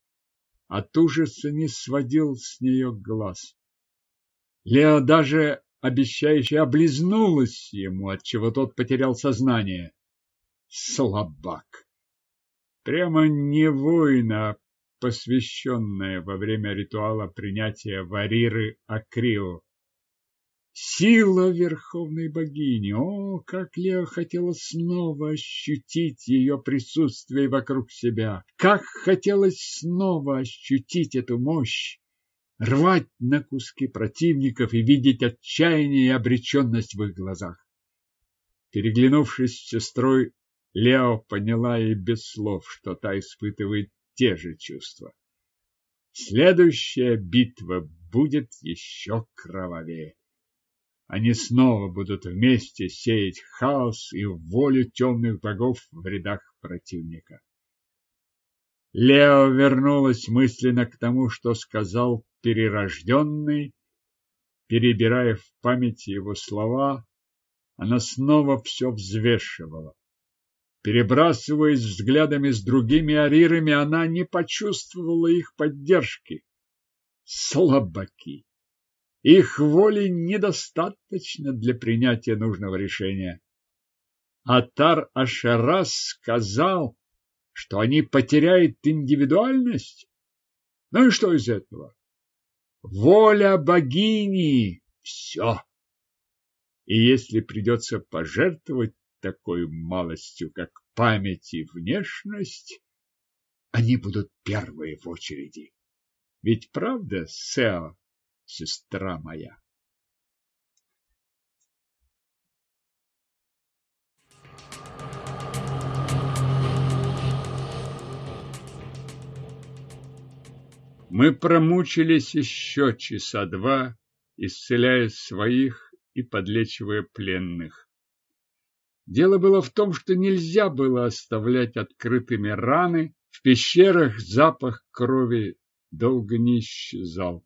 от ужаса не сводил с нее глаз. Лео даже обещающе облизнулась ему, отчего тот потерял сознание. Слабак! Прямо не воин, а посвященная во время ритуала принятия Вариры Акрио. Сила Верховной Богини! О, как Лео хотела снова ощутить ее присутствие вокруг себя! Как хотелось снова ощутить эту мощь! Рвать на куски противников и видеть отчаяние и обреченность в их глазах. Переглянувшись с сестрой, Лео поняла и без слов, что та испытывает те же чувства. Следующая битва будет еще кровавее. Они снова будут вместе сеять хаос и волю темных богов в рядах противника. Лео вернулась мысленно к тому, что сказал перерожденный, перебирая в памяти его слова, она снова все взвешивала. Перебрасываясь взглядами с другими арирами, она не почувствовала их поддержки. Слабаки! Их воли недостаточно для принятия нужного решения. Атар Ашарас сказал, что они потеряют индивидуальность. Ну и что из этого? Воля богини – все. И если придется пожертвовать такой малостью, как память и внешность, они будут первые в очереди. Ведь правда, Сео, сестра моя? Мы промучились еще часа два, исцеляя своих и подлечивая пленных. Дело было в том, что нельзя было оставлять открытыми раны, в пещерах запах крови долго не исчезал.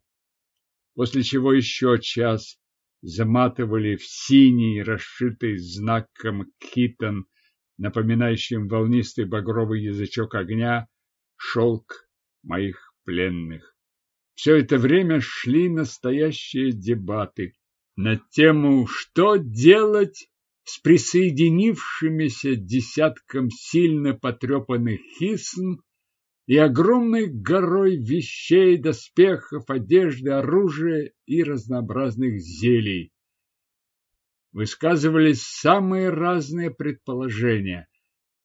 После чего еще час заматывали в синий, расшитый знаком китон, напоминающим волнистый багровый язычок огня, шелк моих пленных. Все это время шли настоящие дебаты на тему, что делать с присоединившимися десятком сильно потрепанных хисн и огромной горой вещей, доспехов, одежды, оружия и разнообразных зелий. Высказывались самые разные предположения.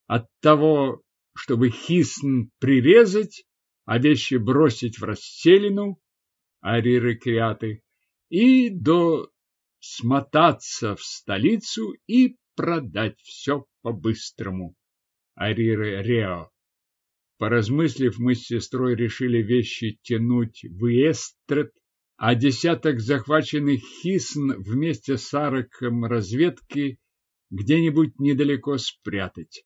От того, чтобы хисн прирезать, а вещи бросить в расселину, ариры криаты, и до смотаться в столицу и продать все по-быстрому. Ариры Рео. Поразмыслив, мы с сестрой решили вещи тянуть в Эстрет, а десяток захваченных хисн вместе с ароком разведки где-нибудь недалеко спрятать.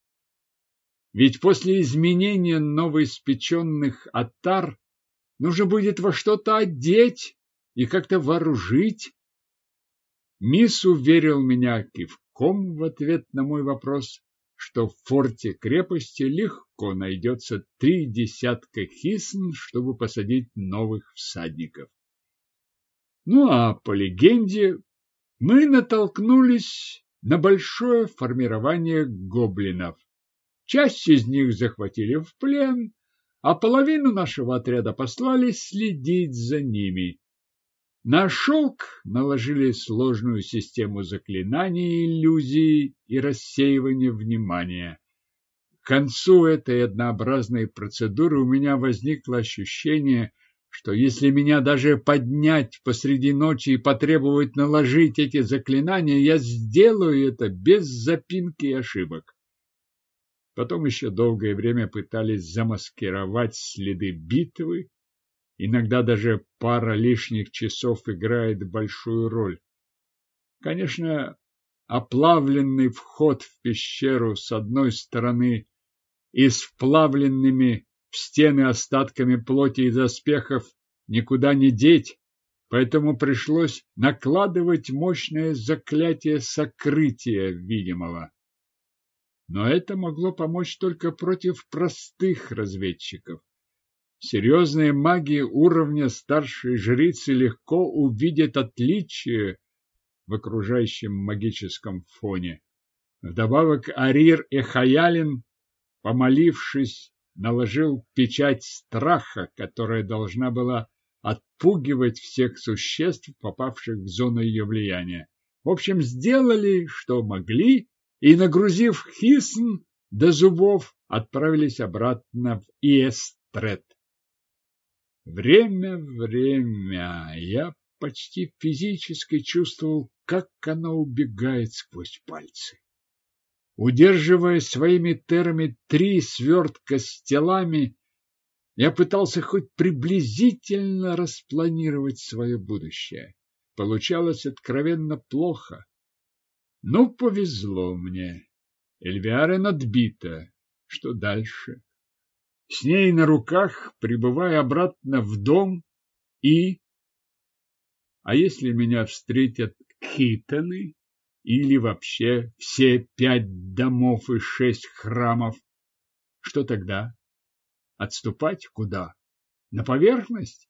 Ведь после изменения новоиспеченных атар нужно будет во что-то одеть и как-то вооружить. Мисс уверил меня кивком в ответ на мой вопрос, что в форте крепости легко найдется три десятка хисн, чтобы посадить новых всадников. Ну а по легенде мы натолкнулись на большое формирование гоблинов. Часть из них захватили в плен, а половину нашего отряда послали следить за ними. На шелк наложили сложную систему заклинаний, иллюзий и рассеивания внимания. К концу этой однообразной процедуры у меня возникло ощущение, что если меня даже поднять посреди ночи и потребовать наложить эти заклинания, я сделаю это без запинки и ошибок. Потом еще долгое время пытались замаскировать следы битвы, Иногда даже пара лишних часов играет большую роль. Конечно, оплавленный вход в пещеру с одной стороны и с вплавленными в стены остатками плоти и доспехов никуда не деть, поэтому пришлось накладывать мощное заклятие сокрытия видимого. Но это могло помочь только против простых разведчиков. Серьезные маги уровня старшей жрицы легко увидят отличие в окружающем магическом фоне. Вдобавок Арир и Хаялин, помолившись наложил печать страха, которая должна была отпугивать всех существ, попавших в зону ее влияния. В общем, сделали, что могли, и, нагрузив Хисн до зубов, отправились обратно в Иестрет. Время, время, я почти физически чувствовал, как она убегает сквозь пальцы. Удерживая своими терами три свертка с телами, я пытался хоть приблизительно распланировать свое будущее. Получалось откровенно плохо. Ну, повезло мне. Эльвиара надбита. Что дальше? С ней на руках, прибывая обратно в дом и... А если меня встретят хитаны или вообще все пять домов и шесть храмов, что тогда? Отступать куда? На поверхность?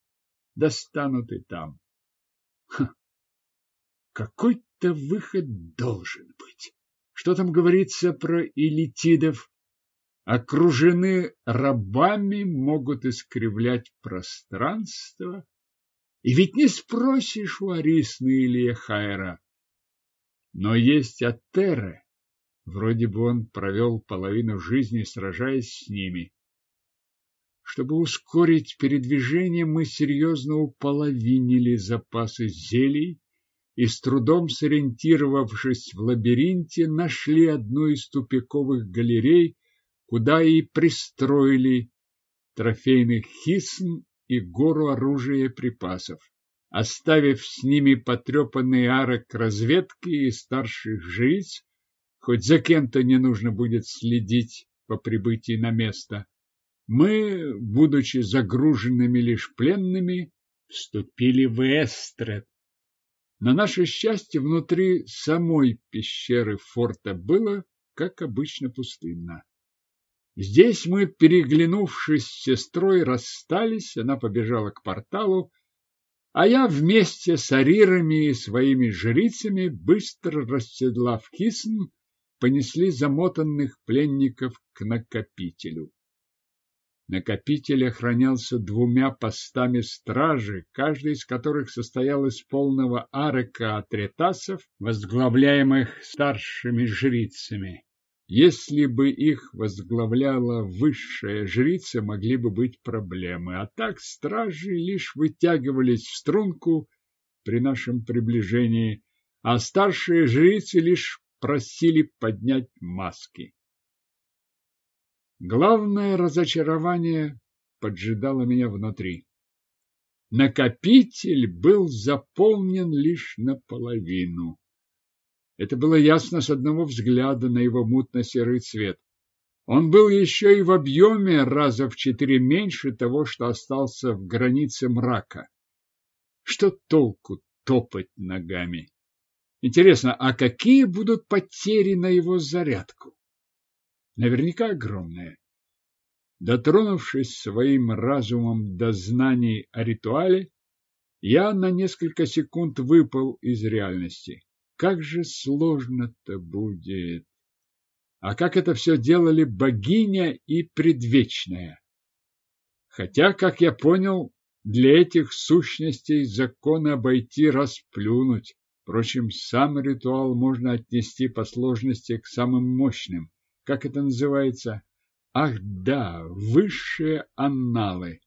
Достанут и там. Какой-то выход должен быть. Что там говорится про элитидов? Окружены рабами, могут искривлять пространство. И ведь не спросишь у Арисны или Хайра. Но есть Атере. Вроде бы он провел половину жизни, сражаясь с ними. Чтобы ускорить передвижение, мы серьезно уполовинили запасы зелий и, с трудом сориентировавшись в лабиринте, нашли одну из тупиковых галерей, куда и пристроили трофейных хисм и гору оружия и припасов, оставив с ними потрепанный арок разведки и старших жриц, хоть за кем-то не нужно будет следить по прибытии на место. Мы, будучи загруженными лишь пленными, вступили в Эстрет. На наше счастье, внутри самой пещеры форта было, как обычно, пустынно. Здесь мы, переглянувшись с сестрой, расстались, она побежала к порталу, а я вместе с арирами и своими жрицами, быстро расседлав кисн, понесли замотанных пленников к накопителю. Накопитель охранялся двумя постами стражи, каждый из которых состоял из полного арека атретасов, возглавляемых старшими жрицами. Если бы их возглавляла высшая жрица, могли бы быть проблемы, а так стражи лишь вытягивались в струнку при нашем приближении, а старшие жрицы лишь просили поднять маски. Главное разочарование поджидало меня внутри. Накопитель был заполнен лишь наполовину. Это было ясно с одного взгляда на его мутно-серый цвет. Он был еще и в объеме раза в четыре меньше того, что остался в границе мрака. Что толку топать ногами? Интересно, а какие будут потери на его зарядку? наверняка огромное. Дотронувшись своим разумом до знаний о ритуале, я на несколько секунд выпал из реальности. Как же сложно-то будет! А как это все делали богиня и предвечная? Хотя, как я понял, для этих сущностей закон обойти расплюнуть. Впрочем, сам ритуал можно отнести по сложности к самым мощным как это называется? Ах, да, высшие анналы.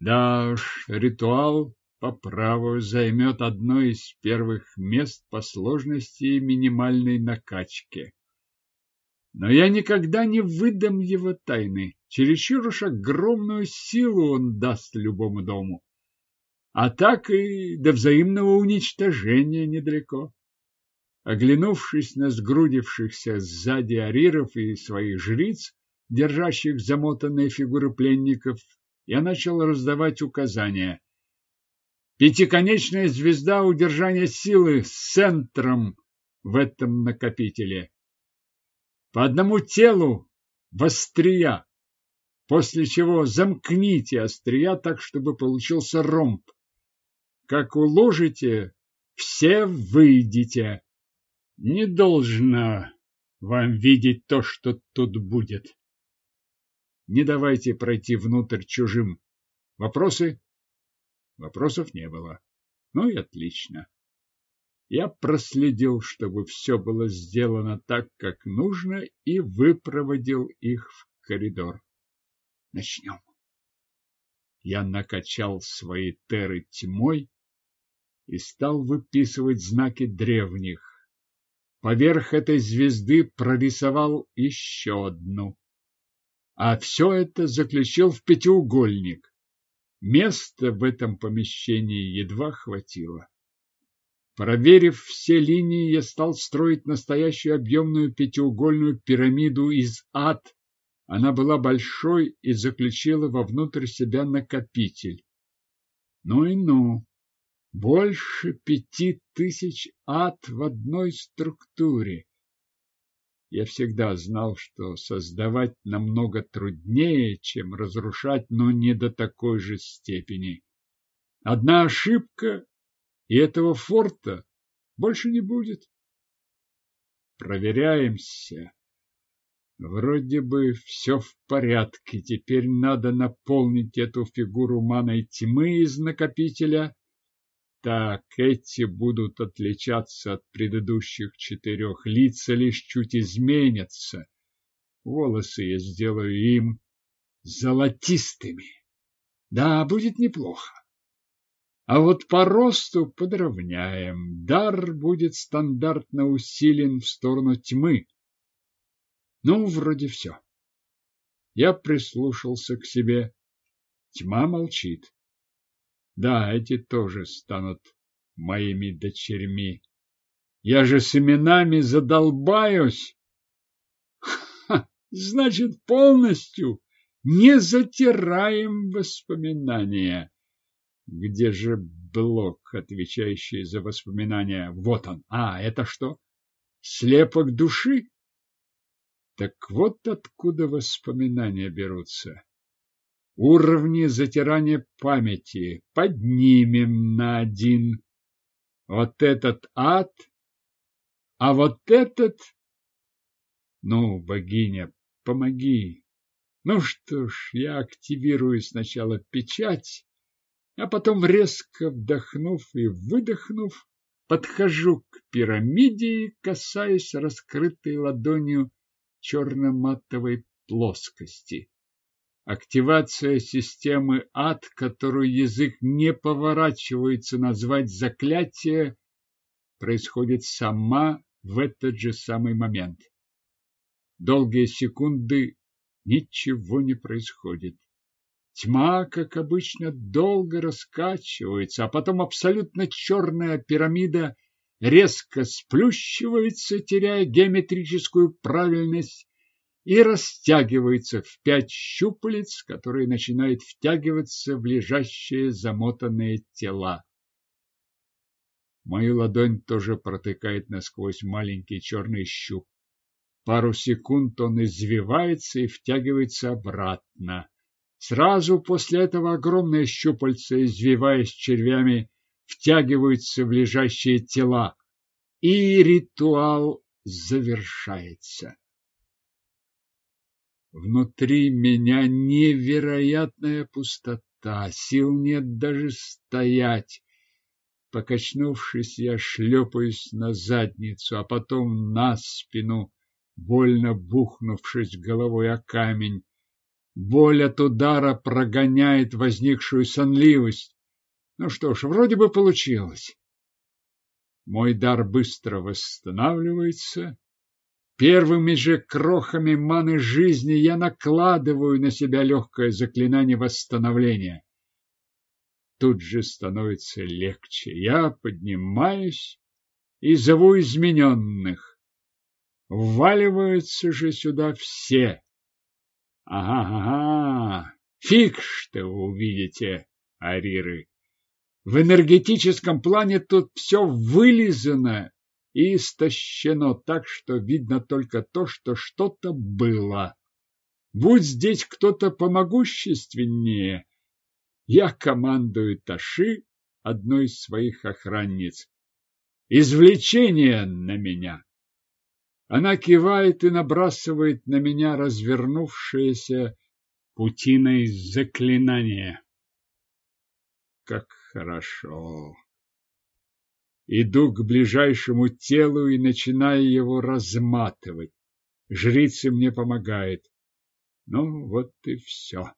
Да уж, ритуал по праву займет одно из первых мест по сложности и минимальной накачке. Но я никогда не выдам его тайны. Чересчур уж огромную силу он даст любому дому. А так и до взаимного уничтожения недалеко. Оглянувшись на сгрудившихся сзади ариров и своих жриц, держащих замотанные фигуры пленников, я начал раздавать указания. Пятиконечная звезда удержания силы с центром в этом накопителе. По одному телу в острия, после чего замкните острия так, чтобы получился ромб. Как уложите, все выйдете. Не должна вам видеть то, что тут будет. Не давайте пройти внутрь чужим. Вопросы? Вопросов не было. Ну и отлично. Я проследил, чтобы все было сделано так, как нужно, и выпроводил их в коридор. Начнем. Я накачал свои теры тьмой и стал выписывать знаки древних. Поверх этой звезды прорисовал еще одну. А все это заключил в пятиугольник. Места в этом помещении едва хватило. Проверив все линии, я стал строить настоящую объемную пятиугольную пирамиду из ад. Она была большой и заключила вовнутрь себя накопитель. Ну и ну, больше пяти тысяч ад в одной структуре. Я всегда знал, что создавать намного труднее, чем разрушать, но не до такой же степени. Одна ошибка, и этого форта больше не будет. Проверяемся. Вроде бы все в порядке. Теперь надо наполнить эту фигуру маной тьмы из накопителя так, эти будут отличаться от предыдущих четырех. Лица лишь чуть изменятся. Волосы я сделаю им золотистыми. Да, будет неплохо. А вот по росту подровняем. Дар будет стандартно усилен в сторону тьмы. Ну, вроде все. Я прислушался к себе. Тьма молчит. Да, эти тоже станут моими дочерьми. Я же с именами задолбаюсь. Ха, значит, полностью не затираем воспоминания. Где же блок, отвечающий за воспоминания? Вот он. А, это что? Слепок души? Так вот откуда воспоминания берутся. Уровни затирания памяти поднимем на один. Вот этот ад, а вот этот... Ну, богиня, помоги. Ну что ж, я активирую сначала печать, а потом, резко вдохнув и выдохнув, подхожу к пирамиде и касаюсь раскрытой ладонью черно-матовой плоскости. Активация системы ад, которую язык не поворачивается назвать заклятие, происходит сама в этот же самый момент. Долгие секунды ничего не происходит. Тьма, как обычно, долго раскачивается, а потом абсолютно черная пирамида резко сплющивается, теряя геометрическую правильность и растягивается в пять щупалец, которые начинают втягиваться в лежащие замотанные тела. Мою ладонь тоже протыкает насквозь маленький черный щуп. Пару секунд он извивается и втягивается обратно. Сразу после этого огромные щупальца, извиваясь червями, втягиваются в лежащие тела, и ритуал завершается. Внутри меня невероятная пустота, сил нет даже стоять. Покачнувшись, я шлепаюсь на задницу, а потом на спину, больно бухнувшись головой о камень. Боль от удара прогоняет возникшую сонливость. Ну что ж, вроде бы получилось. Мой дар быстро восстанавливается, Первыми же крохами маны жизни я накладываю на себя легкое заклинание восстановления. Тут же становится легче. Я поднимаюсь и зову измененных. Вваливаются же сюда все. Ага-ага, фиг что вы увидите, ариры. В энергетическом плане тут все вылизано и истощено так, что видно только то, что что-то было. Будь здесь кто-то помогущественнее, я командую Таши, одной из своих охранниц. Извлечение на меня. Она кивает и набрасывает на меня развернувшееся путиной заклинания. Как хорошо! Иду к ближайшему телу и начинаю его разматывать. Жрица мне помогает. Ну, вот и все.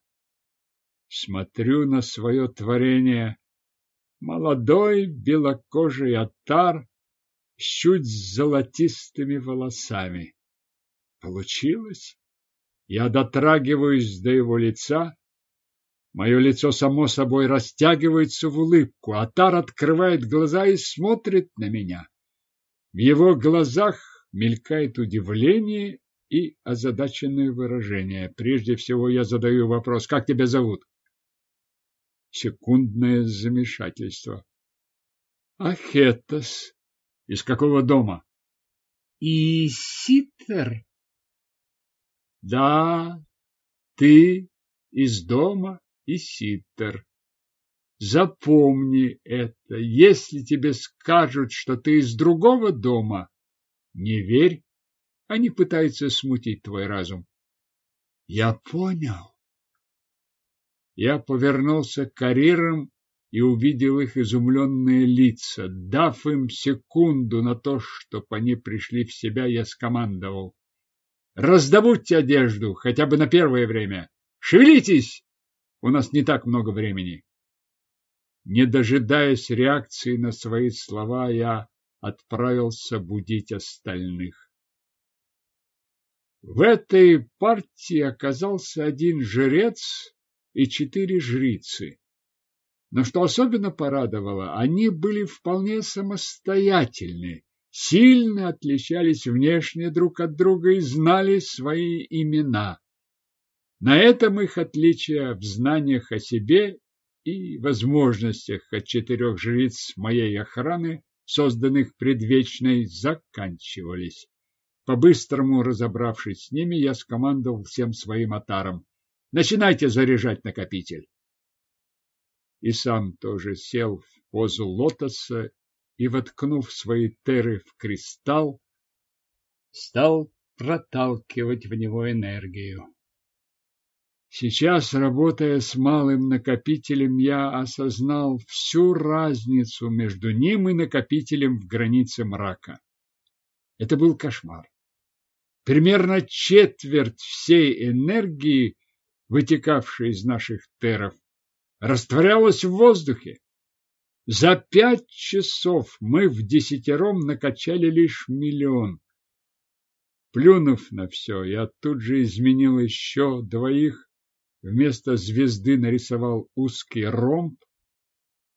Смотрю на свое творение. Молодой белокожий отар с чуть золотистыми волосами. Получилось? Я дотрагиваюсь до его лица. Мое лицо само собой растягивается в улыбку. Атар открывает глаза и смотрит на меня. В его глазах мелькает удивление и озадаченное выражение. Прежде всего я задаю вопрос, как тебя зовут? Секундное замешательство. Ахетас. Из какого дома? И Ситер. Да, ты из дома и Ситер. Запомни это. Если тебе скажут, что ты из другого дома, не верь. Они пытаются смутить твой разум. Я понял. Я повернулся к карьерам и увидел их изумленные лица. Дав им секунду на то, чтобы они пришли в себя, я скомандовал. Раздобудьте одежду, хотя бы на первое время. Шевелитесь! У нас не так много времени. Не дожидаясь реакции на свои слова, я отправился будить остальных. В этой партии оказался один жрец и четыре жрицы. Но что особенно порадовало, они были вполне самостоятельны, сильно отличались внешне друг от друга и знали свои имена. На этом их отличие в знаниях о себе и возможностях от четырех жриц моей охраны, созданных предвечной, заканчивались. По-быстрому разобравшись с ними, я скомандовал всем своим атарам. Начинайте заряжать накопитель. И сам тоже сел в позу лотоса и, воткнув свои теры в кристалл, стал проталкивать в него энергию. Сейчас, работая с малым накопителем, я осознал всю разницу между ним и накопителем в границе мрака. Это был кошмар. Примерно четверть всей энергии, вытекавшей из наших теров, растворялась в воздухе. За пять часов мы в десятером накачали лишь миллион. Плюнув на все, я тут же изменил еще двоих, вместо звезды нарисовал узкий ромб.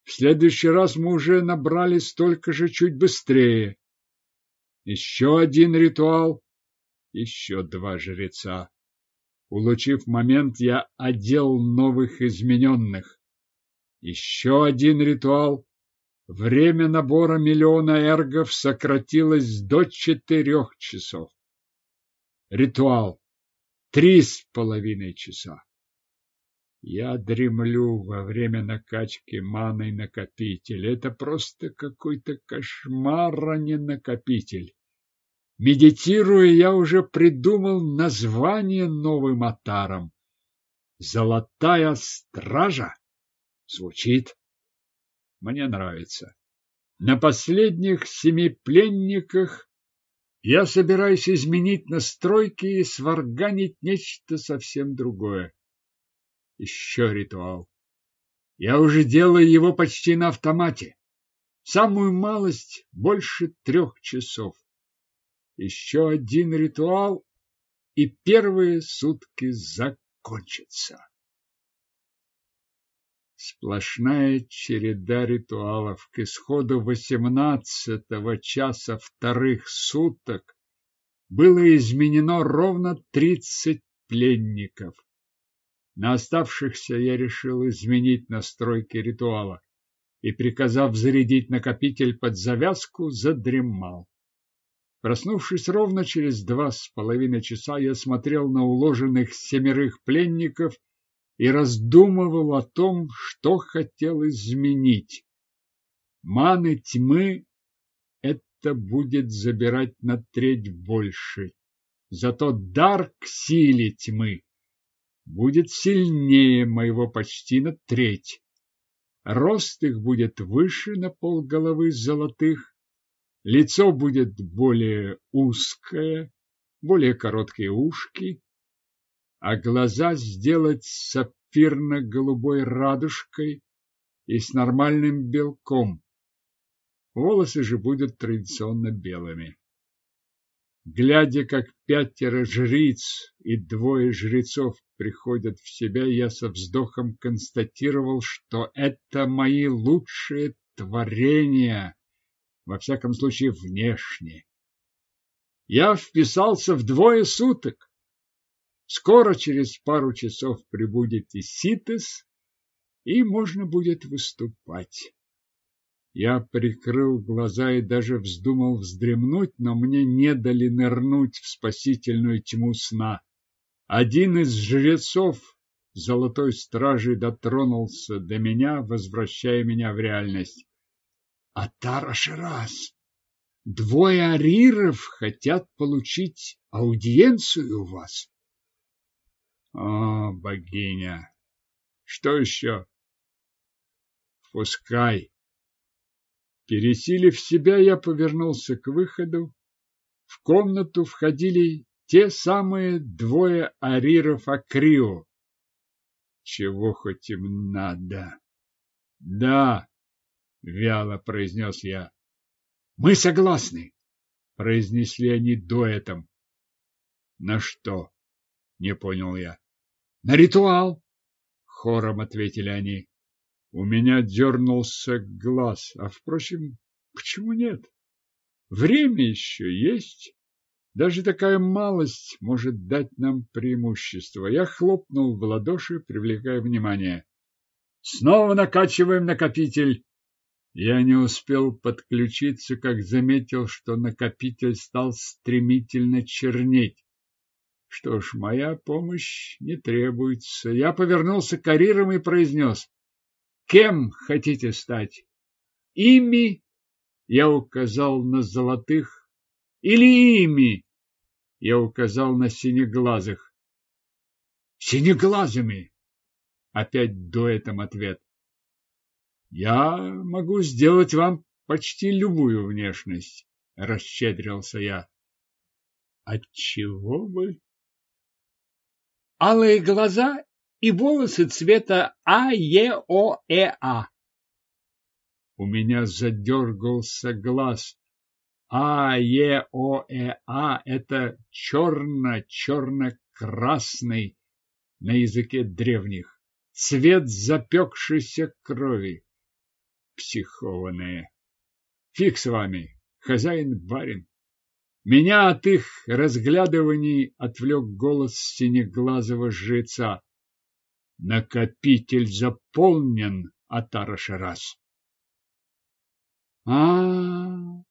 В следующий раз мы уже набрали столько же чуть быстрее. Еще один ритуал, еще два жреца. Улучив момент, я одел новых измененных. Еще один ритуал. Время набора миллиона эргов сократилось до четырех часов. Ритуал. Три с половиной часа. Я дремлю во время накачки маной накопитель. Это просто какой-то кошмар, а не накопитель. Медитируя, я уже придумал название новым атарам. Золотая стража. Звучит. Мне нравится. На последних семи пленниках я собираюсь изменить настройки и сварганить нечто совсем другое. Еще ритуал. Я уже делаю его почти на автомате. Самую малость больше трех часов. Еще один ритуал, и первые сутки закончатся. Сплошная череда ритуалов к исходу восемнадцатого часа вторых суток было изменено ровно тридцать пленников. На оставшихся я решил изменить настройки ритуала и, приказав зарядить накопитель под завязку, задремал. Проснувшись ровно через два с половиной часа, я смотрел на уложенных семерых пленников и раздумывал о том, что хотел изменить. Маны тьмы это будет забирать на треть больше. Зато дар к силе тьмы будет сильнее моего почти на треть. Рост их будет выше на полголовы золотых, лицо будет более узкое, более короткие ушки, а глаза сделать сапфирно-голубой радужкой и с нормальным белком. Волосы же будут традиционно белыми. Глядя, как пятеро жриц и двое жрецов приходят в себя, я со вздохом констатировал, что это мои лучшие творения, во всяком случае внешне. Я вписался в двое суток. Скоро, через пару часов, прибудет и Ситес, и можно будет выступать. Я прикрыл глаза и даже вздумал вздремнуть, но мне не дали нырнуть в спасительную тьму сна. Один из жрецов золотой стражи дотронулся до меня, возвращая меня в реальность. Атара Шираз, двое ариров хотят получить аудиенцию у вас. О, богиня! Что еще? Пускай. Пересилив себя, я повернулся к выходу. В комнату входили те самые двое ариров Акрио. Чего хоть им надо? Да, вяло произнес я. Мы согласны, произнесли они дуэтом. На что? Не понял я. На ритуал, хором ответили они. У меня дернулся глаз, а, впрочем, почему нет? Время еще есть. Даже такая малость может дать нам преимущество. Я хлопнул в ладоши, привлекая внимание. Снова накачиваем накопитель. Я не успел подключиться, как заметил, что накопитель стал стремительно чернеть. Что ж, моя помощь не требуется. Я повернулся к Арирам и произнес. Кем хотите стать? Ими, я указал на золотых, или ими, я указал на синеглазых. Синеглазыми, опять дуэтом ответ. Я могу сделать вам почти любую внешность, расщедрился я. Отчего бы? Алые глаза и волосы цвета АЕОЭА. У меня задергался глаз. АЕОЭА – это черно-черно-красный на языке древних. Цвет запекшейся крови. Психованные. Фиг с вами, хозяин-барин. Меня от их разглядываний отвлек голос синеглазого жреца. Накопитель заполнен, Атарашарас. А, -а, а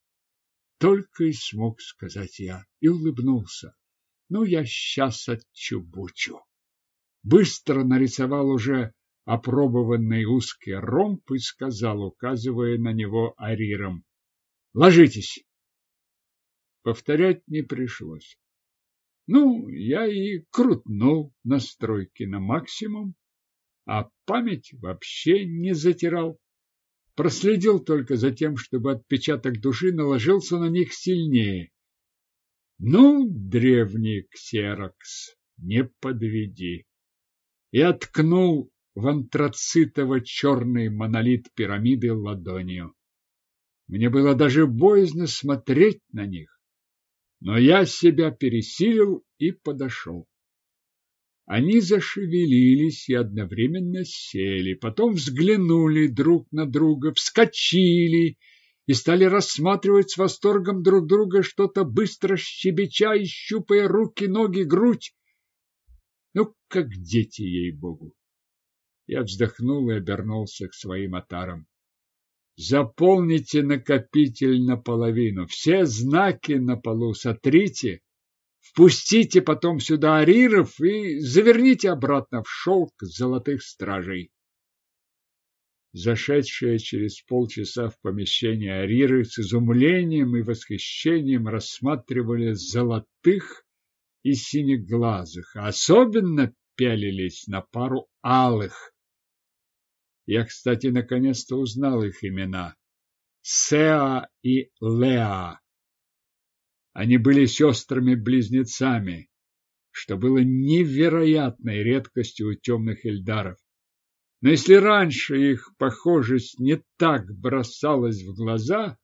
Только и смог сказать я и улыбнулся. Ну, я сейчас отчубучу. Быстро нарисовал уже опробованный узкий ромб и сказал, указывая на него ариром. Ложитесь. Повторять не пришлось. Ну, я и крутнул настройки на максимум, а память вообще не затирал. Проследил только за тем, чтобы отпечаток души наложился на них сильнее. Ну, древний ксерокс, не подведи. И откнул в антрацитово-черный монолит пирамиды ладонью. Мне было даже боязно смотреть на них. Но я себя пересилил и подошел. Они зашевелились и одновременно сели, потом взглянули друг на друга, вскочили и стали рассматривать с восторгом друг друга что-то быстро щебеча и щупая руки, ноги, грудь. Ну, как дети, ей-богу! Я вздохнул и обернулся к своим отарам. Заполните накопитель наполовину, все знаки на полу сотрите, впустите потом сюда ариров и заверните обратно в шелк золотых стражей. Зашедшие через полчаса в помещение ариры с изумлением и восхищением рассматривали золотых и синеглазых, а особенно пялились на пару алых. Я, кстати, наконец-то узнал их имена. Сеа и Леа. Они были сестрами-близнецами, что было невероятной редкостью у темных эльдаров. Но если раньше их похожесть не так бросалась в глаза,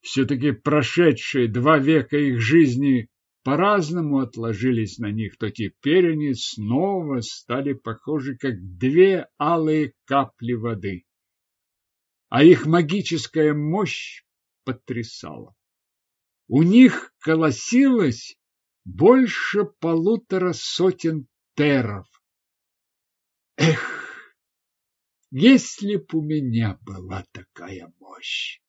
все-таки прошедшие два века их жизни по-разному отложились на них, то теперь они снова стали похожи, как две алые капли воды. А их магическая мощь потрясала. У них колосилось больше полутора сотен теров. Эх, если б у меня была такая мощь!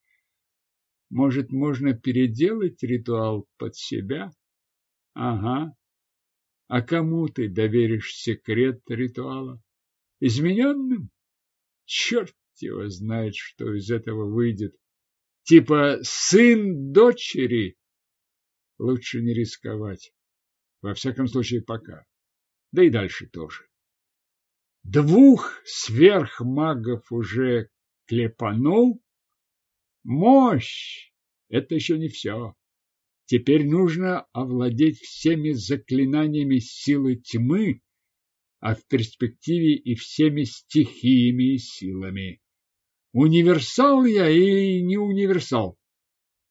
Может, можно переделать ритуал под себя? Ага. А кому ты доверишь секрет ритуала? Измененным? Черт его знает, что из этого выйдет. Типа сын дочери. Лучше не рисковать. Во всяком случае, пока. Да и дальше тоже. Двух сверхмагов уже клепанул. Мощь! Это еще не все. Теперь нужно овладеть всеми заклинаниями силы тьмы, а в перспективе и всеми стихиями и силами. Универсал я или не универсал?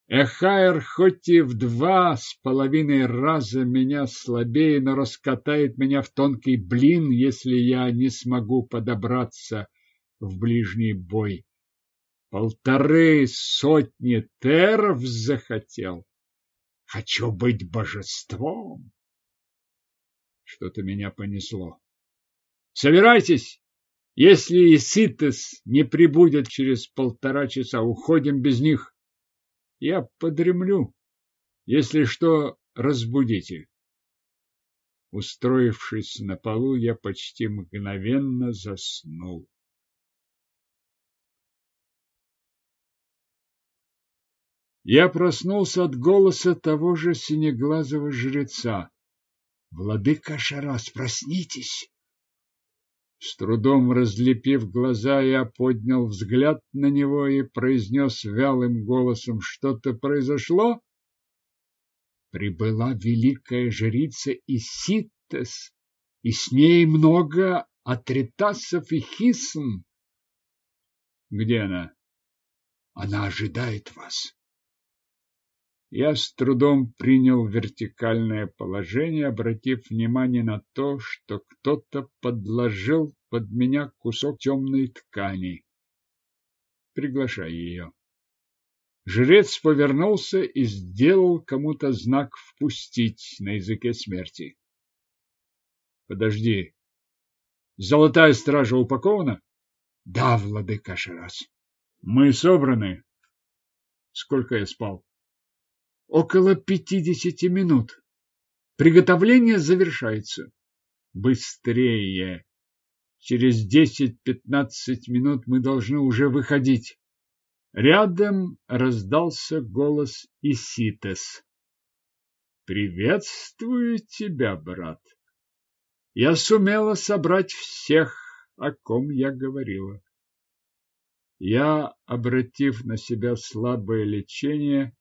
Эхайр хоть и в два с половиной раза меня слабее, но раскатает меня в тонкий блин, если я не смогу подобраться в ближний бой. Полторы сотни теров захотел. Хочу быть божеством. Что-то меня понесло. Собирайтесь. Если Иситес не прибудет через полтора часа, уходим без них. Я подремлю. Если что, разбудите. Устроившись на полу, я почти мгновенно заснул. Я проснулся от голоса того же синеглазого жреца. «Владыка Шарас, проснитесь!» С трудом разлепив глаза, я поднял взгляд на него и произнес вялым голосом, что-то произошло? Прибыла великая жрица Иситтес, и с ней много атритасов и хисм. Где она? Она ожидает вас. Я с трудом принял вертикальное положение, обратив внимание на то, что кто-то подложил под меня кусок темной ткани. Приглашай ее. Жрец повернулся и сделал кому-то знак «впустить» на языке смерти. Подожди. Золотая стража упакована? Да, владыка Шарас. Мы собраны. Сколько я спал? Около пятидесяти минут. Приготовление завершается. Быстрее. Через десять-пятнадцать минут мы должны уже выходить. Рядом раздался голос Иситес. Приветствую тебя, брат. Я сумела собрать всех, о ком я говорила. Я, обратив на себя слабое лечение,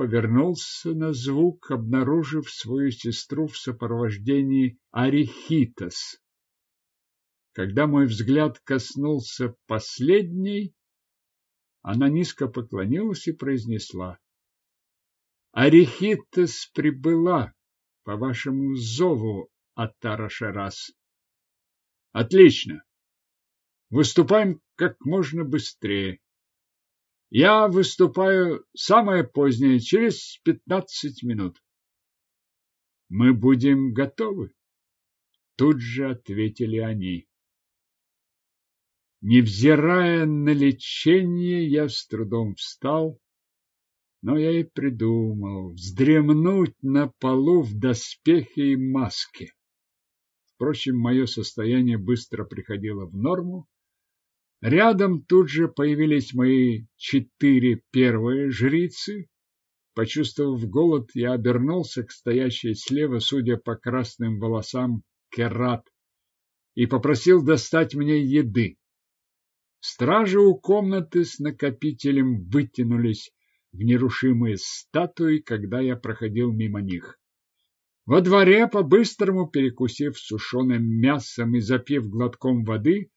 повернулся на звук, обнаружив свою сестру в сопровождении Арихитас. Когда мой взгляд коснулся последней, она низко поклонилась и произнесла. Арихитас прибыла по вашему зову, Атарашарас. Отлично. Выступаем как можно быстрее. Я выступаю самое позднее, через пятнадцать минут. Мы будем готовы, тут же ответили они. Невзирая на лечение, я с трудом встал, но я и придумал вздремнуть на полу в доспехе и маске. Впрочем, мое состояние быстро приходило в норму, Рядом тут же появились мои четыре первые жрицы. Почувствовав голод, я обернулся к стоящей слева, судя по красным волосам, Керат и попросил достать мне еды. Стражи у комнаты с накопителем вытянулись в нерушимые статуи, когда я проходил мимо них. Во дворе, по-быстрому перекусив сушеным мясом и запив глотком воды,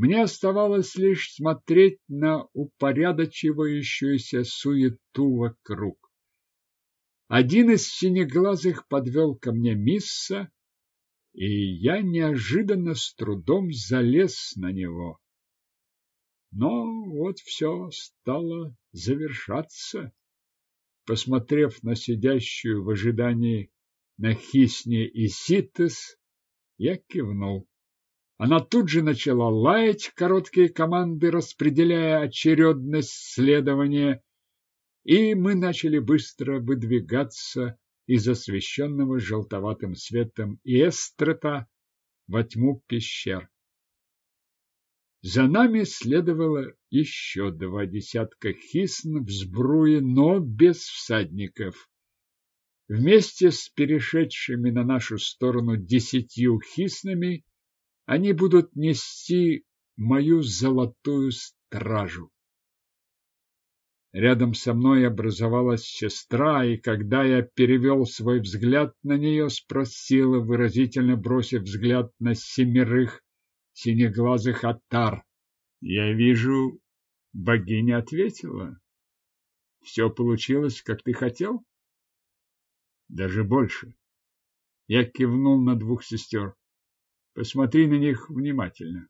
мне оставалось лишь смотреть на упорядочивающуюся суету вокруг. Один из синеглазых подвел ко мне Мисса, и я неожиданно с трудом залез на него. Но вот все стало завершаться. Посмотрев на сидящую в ожидании на хисне и ситес, я кивнул. Она тут же начала лаять короткие команды, распределяя очередность следования, и мы начали быстро выдвигаться из освещенного желтоватым светом эстрета во тьму пещер. За нами следовало еще два десятка хисн в сбруе, но без всадников. Вместе с перешедшими на нашу сторону десятью хиснами они будут нести мою золотую стражу. Рядом со мной образовалась сестра, и когда я перевел свой взгляд на нее, спросила, выразительно бросив взгляд на семерых синеглазых отар. Я вижу, богиня ответила. Все получилось, как ты хотел? даже больше. Я кивнул на двух сестер. Посмотри на них внимательно.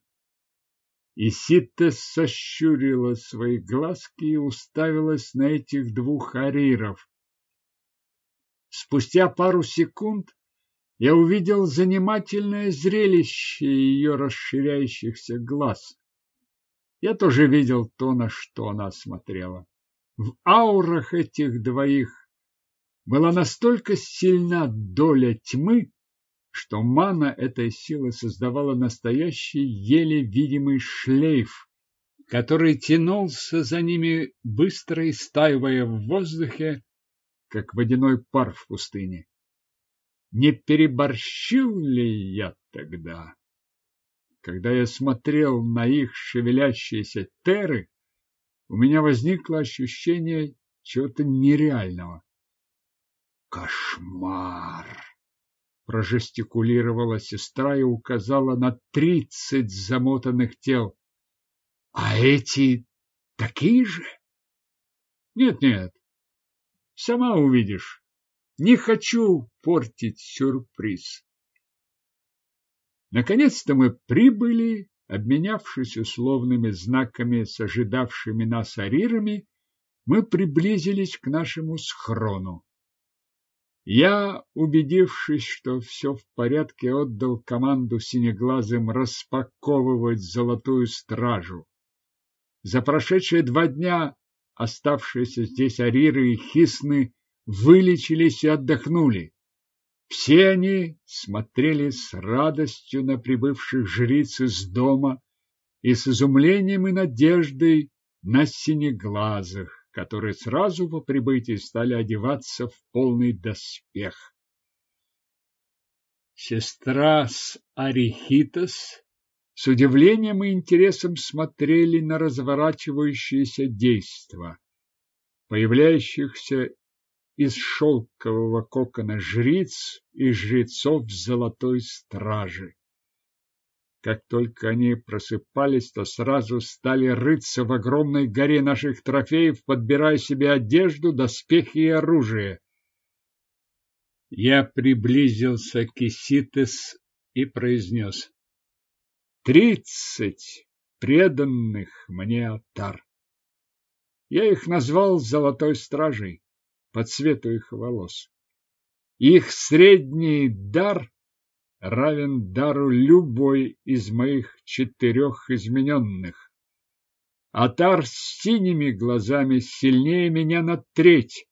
И Ситта сощурила свои глазки и уставилась на этих двух ариров. Спустя пару секунд я увидел занимательное зрелище ее расширяющихся глаз. Я тоже видел то, на что она смотрела. В аурах этих двоих была настолько сильна доля тьмы, что мана этой силы создавала настоящий еле видимый шлейф, который тянулся за ними, быстро истаивая в воздухе, как водяной пар в пустыне. Не переборщил ли я тогда? Когда я смотрел на их шевелящиеся теры, у меня возникло ощущение чего-то нереального. Кошмар! Прожестикулировала сестра и указала на тридцать замотанных тел. А эти такие же? Нет-нет, сама увидишь. Не хочу портить сюрприз. Наконец-то мы прибыли, обменявшись условными знаками с ожидавшими нас арирами, мы приблизились к нашему схрону. Я, убедившись, что все в порядке, отдал команду синеглазым распаковывать золотую стражу. За прошедшие два дня оставшиеся здесь ариры и хисны вылечились и отдохнули. Все они смотрели с радостью на прибывших жриц из дома и с изумлением и надеждой на синеглазых которые сразу по прибытии стали одеваться в полный доспех. Сестра с Арихитос с удивлением и интересом смотрели на разворачивающееся действо. Появляющихся из шелкового кокона жриц и жрецов золотой стражи. Как только они просыпались, то сразу стали рыться в огромной горе наших трофеев, подбирая себе одежду, доспехи и оружие. Я приблизился к Иситес и произнес. Тридцать преданных мне отар. Я их назвал золотой стражей по цвету их волос. Их средний дар равен дару любой из моих четырех измененных. Атар с синими глазами сильнее меня на треть,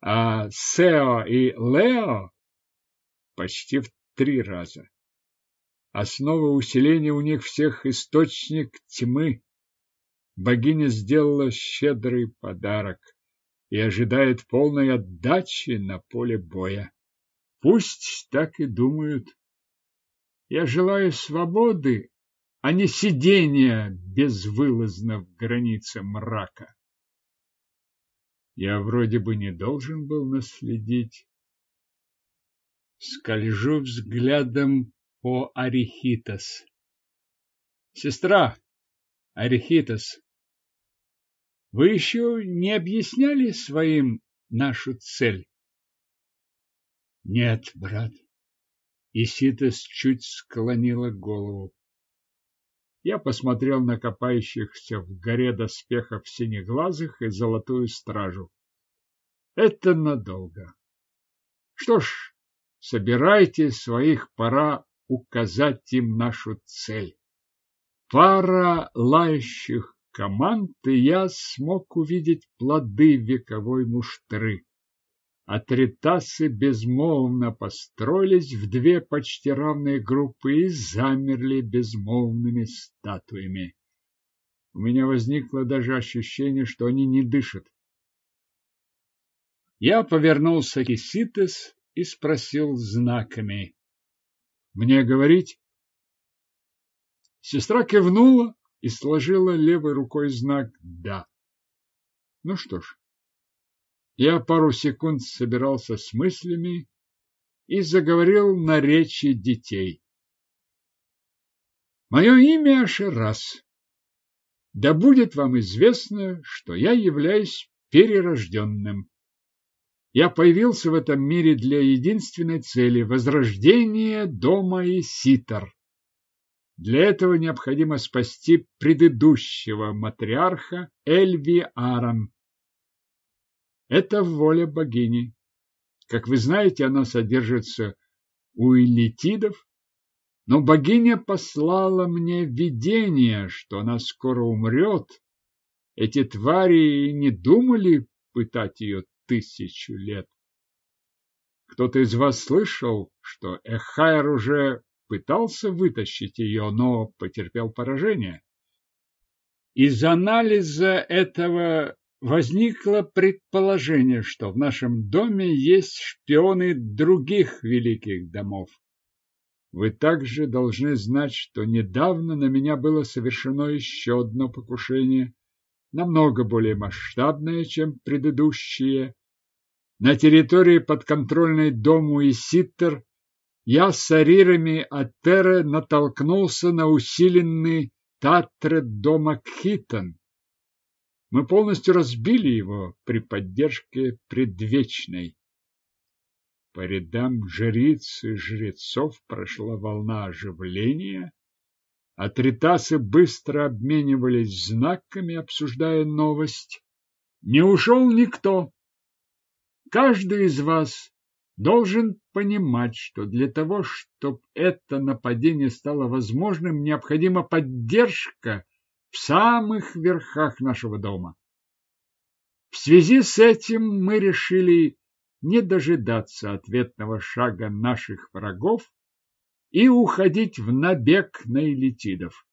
а Сео и Лео почти в три раза. Основа усиления у них всех источник тьмы. Богиня сделала щедрый подарок и ожидает полной отдачи на поле боя. Пусть так и думают. Я желаю свободы, а не сидения безвылазно в границе мрака. Я вроде бы не должен был наследить. Скольжу взглядом по Арихитас. Сестра, Арихитас, вы еще не объясняли своим нашу цель? Нет, брат. Иситас чуть склонила голову. Я посмотрел на копающихся в горе доспехов синеглазых и золотую стражу. Это надолго. Что ж, собирайте своих, пора указать им нашу цель. Пара лающих команд, и я смог увидеть плоды вековой муштры. Атритасы безмолвно построились в две почти равные группы и замерли безмолвными статуями. У меня возникло даже ощущение, что они не дышат. Я повернулся к Иситес и спросил знаками. «Мне говорить?» Сестра кивнула и сложила левой рукой знак «Да». Ну что ж, я пару секунд собирался с мыслями и заговорил на речи детей. Мое имя Ашерас. Да будет вам известно, что я являюсь перерожденным. Я появился в этом мире для единственной цели – возрождения дома Иситар. Для этого необходимо спасти предыдущего матриарха Эльви Аран, это воля богини. Как вы знаете, она содержится у элитидов, но богиня послала мне видение, что она скоро умрет. Эти твари не думали пытать ее тысячу лет. Кто-то из вас слышал, что Эхайр уже пытался вытащить ее, но потерпел поражение? Из анализа этого возникло предположение, что в нашем доме есть шпионы других великих домов. Вы также должны знать, что недавно на меня было совершено еще одно покушение, намного более масштабное, чем предыдущие. На территории подконтрольной дому Иситтер я с арирами Атеры натолкнулся на усиленный Татрет дома Кхитан мы полностью разбили его при поддержке предвечной. По рядам жриц и жрецов прошла волна оживления, а тритасы быстро обменивались знаками, обсуждая новость. Не ушел никто. Каждый из вас должен понимать, что для того, чтобы это нападение стало возможным, необходима поддержка в самых верхах нашего дома. В связи с этим мы решили не дожидаться ответного шага наших врагов и уходить в набег на элитидов.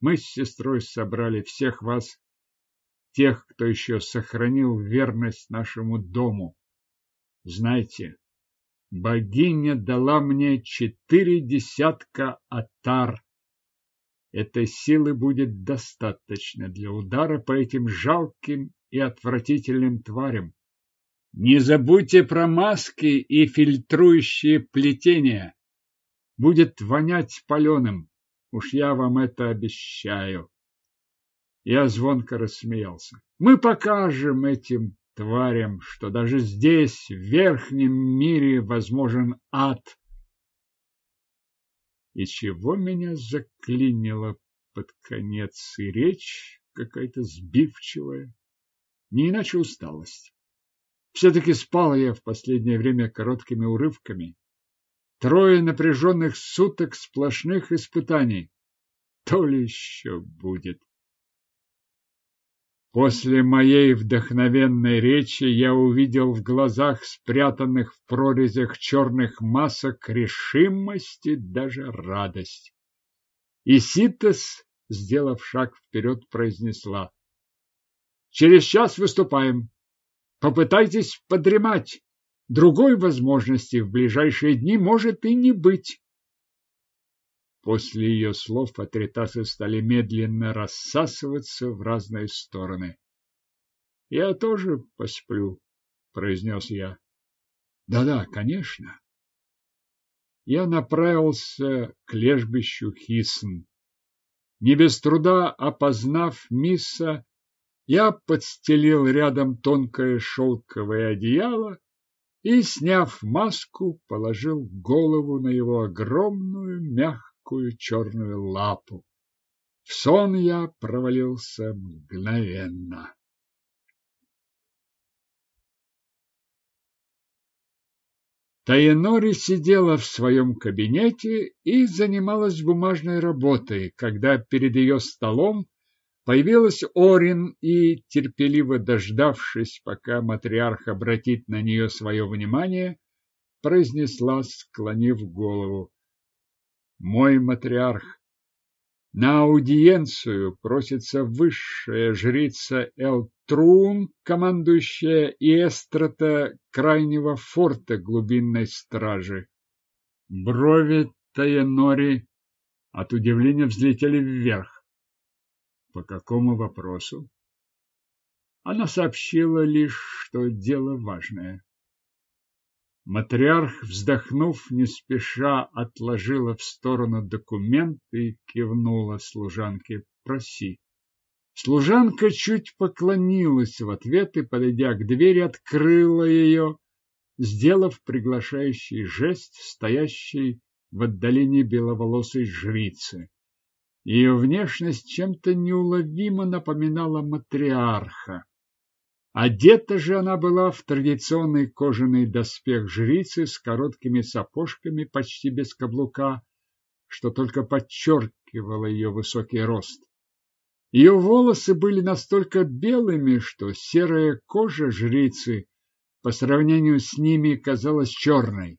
Мы с сестрой собрали всех вас, тех, кто еще сохранил верность нашему дому. Знаете, богиня дала мне четыре десятка атар Этой силы будет достаточно для удара по этим жалким и отвратительным тварям. Не забудьте про маски и фильтрующие плетения. Будет вонять паленым. Уж я вам это обещаю. Я звонко рассмеялся. Мы покажем этим тварям, что даже здесь, в верхнем мире, возможен ад. И чего меня заклинило под конец и речь какая-то сбивчивая, не иначе усталость. Все-таки спал я в последнее время короткими урывками. Трое напряженных суток сплошных испытаний. То ли еще будет. После моей вдохновенной речи я увидел в глазах, спрятанных в прорезях черных масок, решимость и даже радость. И Ситес, сделав шаг вперед, произнесла. «Через час выступаем. Попытайтесь подремать. Другой возможности в ближайшие дни может и не быть. После ее слов атритасы стали медленно рассасываться в разные стороны. Я тоже посплю, произнес я. Да-да, конечно. Я направился к лежбищу Хисн. Не без труда опознав Мисса, я подстелил рядом тонкое шелковое одеяло и, сняв маску, положил голову на его огромную мягкую черную лапу. В сон я провалился мгновенно. Таенори сидела в своем кабинете и занималась бумажной работой, когда перед ее столом появилась Орин и, терпеливо дождавшись, пока матриарх обратит на нее свое внимание, произнесла, склонив голову. «Мой матриарх, на аудиенцию просится высшая жрица Элтрун, командующая Иэстрата крайнего форта глубинной стражи. Брови Таянори от удивления взлетели вверх. По какому вопросу? Она сообщила лишь, что дело важное. Матриарх, вздохнув, не спеша отложила в сторону документ и кивнула служанке «Проси». Служанка чуть поклонилась в ответ и, подойдя к двери, открыла ее, сделав приглашающий жест стоящей в отдалении беловолосой жрицы. Ее внешность чем-то неуловимо напоминала матриарха. Одета же она была в традиционный кожаный доспех жрицы с короткими сапожками почти без каблука, что только подчеркивало ее высокий рост. Ее волосы были настолько белыми, что серая кожа жрицы по сравнению с ними казалась черной.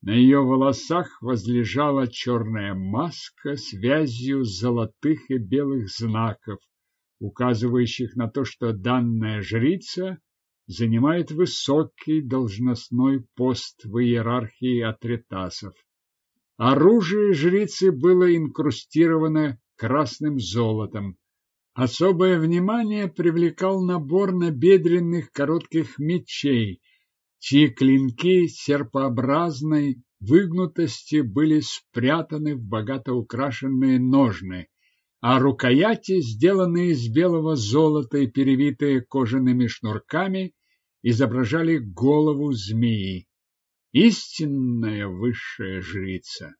На ее волосах возлежала черная маска с вязью золотых и белых знаков, указывающих на то, что данная жрица занимает высокий должностной пост в иерархии атритасов. Оружие жрицы было инкрустировано красным золотом. Особое внимание привлекал набор набедренных коротких мечей, чьи клинки серпообразной выгнутости были спрятаны в богато украшенные ножны а рукояти, сделанные из белого золота и перевитые кожаными шнурками, изображали голову змеи. Истинная высшая жрица.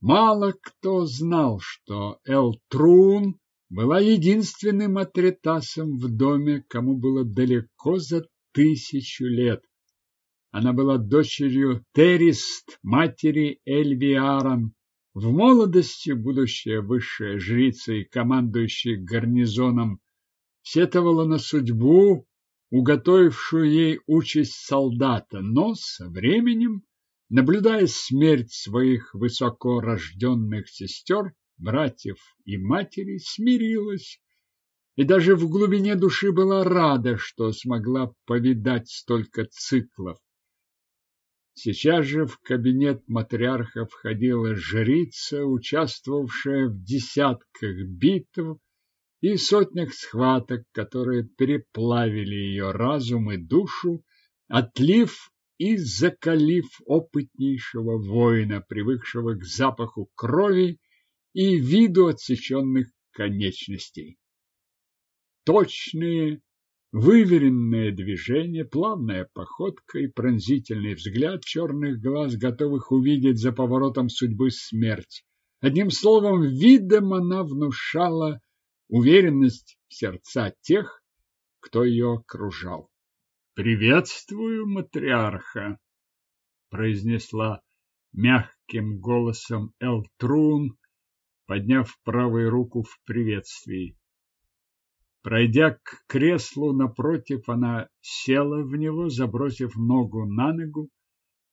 Мало кто знал, что Элтрун была единственным атритасом в доме, кому было далеко за тысячу лет. Она была дочерью Терист, матери Эльвиаран, в молодости будущая высшая жрица и командующая гарнизоном сетовала на судьбу, уготовившую ей участь солдата, но со временем, наблюдая смерть своих высоко рожденных сестер, братьев и матери, смирилась и даже в глубине души была рада, что смогла повидать столько циклов. Сейчас же в кабинет матриарха входила жрица, участвовавшая в десятках битв и сотнях схваток, которые переплавили ее разум и душу, отлив и закалив опытнейшего воина, привыкшего к запаху крови и виду отсеченных конечностей. Точные Выверенное движение, плавная походка и пронзительный взгляд черных глаз, готовых увидеть за поворотом судьбы смерть. Одним словом, видом она внушала уверенность в сердца тех, кто ее окружал. «Приветствую, матриарха!» произнесла мягким голосом Элтрун, подняв правую руку в приветствии. Пройдя к креслу напротив, она села в него, забросив ногу на ногу,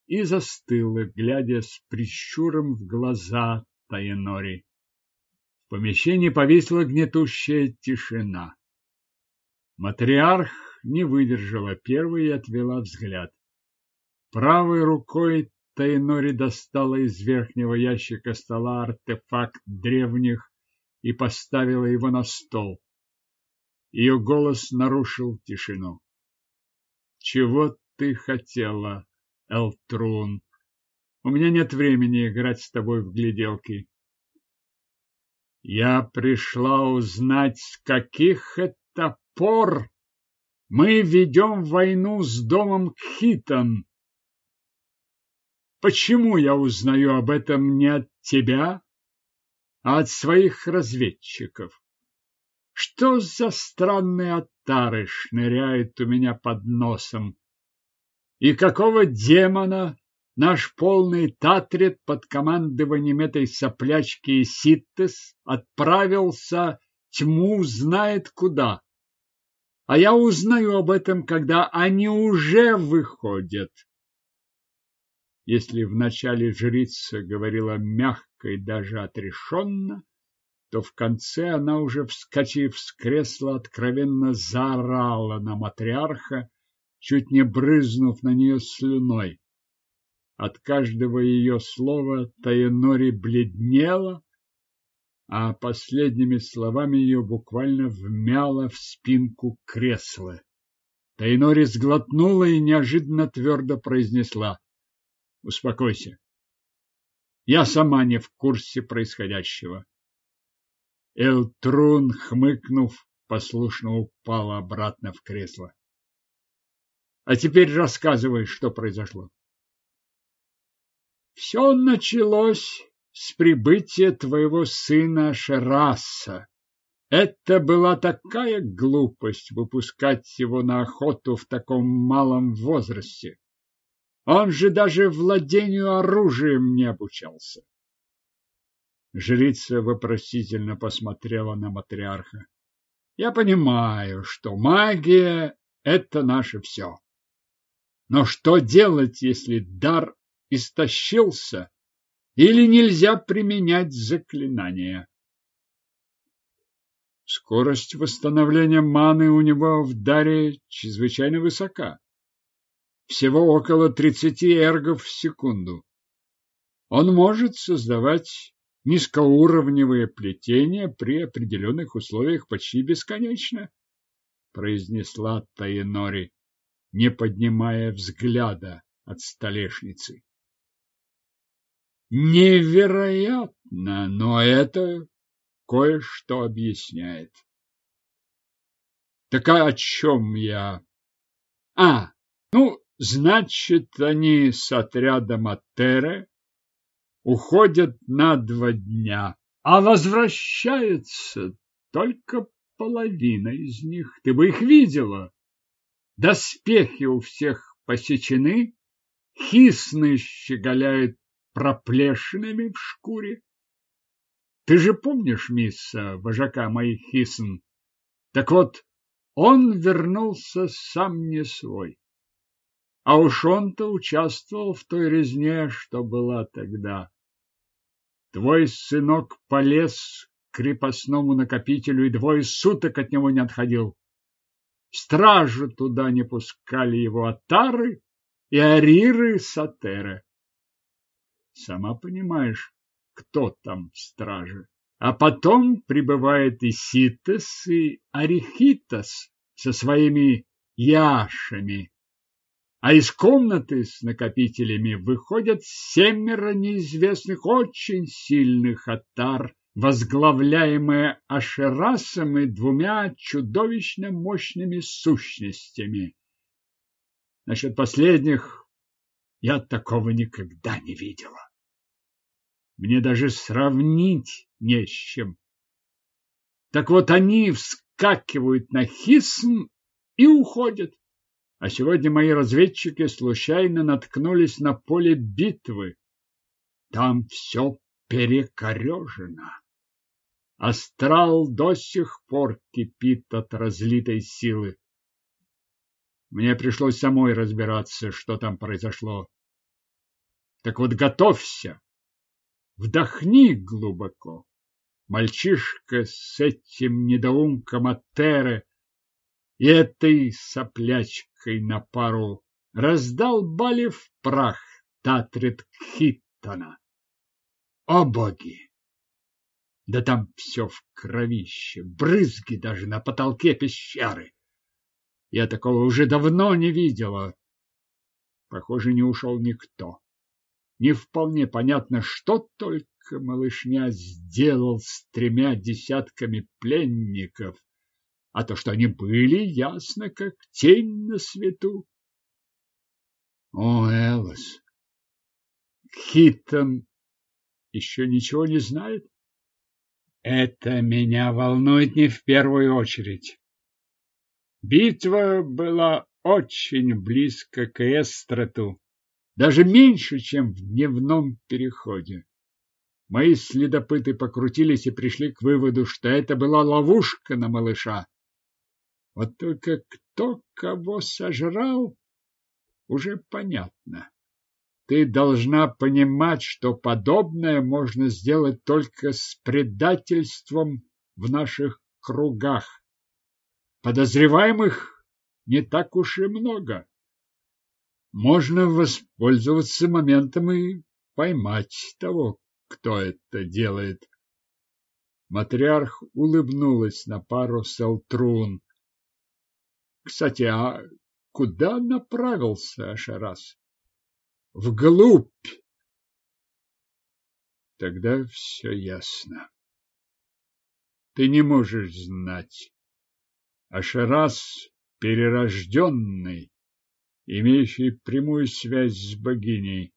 и застыла, глядя с прищуром в глаза Таенори. В помещении повисла гнетущая тишина. Матриарх не выдержала первой и отвела взгляд. Правой рукой Таинори достала из верхнего ящика стола артефакт древних и поставила его на стол. Ее голос нарушил тишину. Чего ты хотела, Элтрун? У меня нет времени играть с тобой в гляделки. Я пришла узнать, с каких это пор мы ведем войну с домом Кхитон. Почему я узнаю об этом не от тебя, а от своих разведчиков? Что за странные оттары шныряют у меня под носом? И какого демона наш полный Татрет под командованием этой соплячки Ситтес отправился тьму знает куда? А я узнаю об этом, когда они уже выходят. Если вначале жрица говорила мягко и даже отрешенно, то в конце она уже, вскочив с кресла, откровенно заорала на матриарха, чуть не брызнув на нее слюной. От каждого ее слова Таенори бледнела, а последними словами ее буквально вмяло в спинку кресла. Таинори сглотнула и неожиданно твердо произнесла. — Успокойся. Я сама не в курсе происходящего. Элтрун, хмыкнув, послушно упала обратно в кресло. А теперь рассказывай, что произошло. Все началось с прибытия твоего сына Шераса. Это была такая глупость выпускать его на охоту в таком малом возрасте. Он же даже владению оружием не обучался. Жрица вопросительно посмотрела на матриарха. Я понимаю, что магия — это наше все. Но что делать, если дар истощился или нельзя применять заклинания? Скорость восстановления маны у него в даре чрезвычайно высока. Всего около 30 эргов в секунду. Он может создавать низкоуровневые плетения при определенных условиях почти бесконечно, произнесла Таинори, не поднимая взгляда от столешницы. Невероятно, но это кое-что объясняет. Так о чем я? А, ну, значит, они с отрядом Атере уходят на два дня, а возвращается только половина из них. Ты бы их видела. Доспехи у всех посечены, хисны щеголяют проплешинами в шкуре. Ты же помнишь, мисса, вожака моих хисн? Так вот, он вернулся сам не свой. А уж он-то участвовал в той резне, что была тогда. Твой сынок полез к крепостному накопителю и двое суток от него не отходил. Стражи туда не пускали его атары и ариры сатеры. Сама понимаешь, кто там в страже. А потом прибывает и Ситес, и Арихитас со своими яшами а из комнаты с накопителями выходят семеро неизвестных очень сильных атар, возглавляемые Ашерасом и двумя чудовищно мощными сущностями. Насчет последних я такого никогда не видела. Мне даже сравнить не с чем. Так вот они вскакивают на хисм и уходят. А сегодня мои разведчики случайно наткнулись на поле битвы. Там все перекорежено. Астрал до сих пор кипит от разлитой силы. Мне пришлось самой разбираться, что там произошло. Так вот, готовься. Вдохни глубоко. Мальчишка с этим недоумком от Теры этой соплячкой на пару раздал Бали в прах Татрет Хиттона. О боги! Да там все в кровище, брызги даже на потолке пещеры. Я такого уже давно не видела. Похоже, не ушел никто. Не вполне понятно, что только малышня сделал с тремя десятками пленников, а то, что они были, ясно, как тень на свету. О, Элос! Хиттон еще ничего не знает? Это меня волнует не в первую очередь. Битва была очень близко к Эстрату, даже меньше, чем в дневном переходе. Мои следопыты покрутились и пришли к выводу, что это была ловушка на малыша. Вот только кто кого сожрал, уже понятно. Ты должна понимать, что подобное можно сделать только с предательством в наших кругах. Подозреваемых не так уж и много. Можно воспользоваться моментом и поймать того, кто это делает. Матриарх улыбнулась на пару Селтрун. Кстати, а куда направился Ашарас? вглубь. Тогда все ясно. Ты не можешь знать. Ашарас перерожденный, имеющий прямую связь с богиней.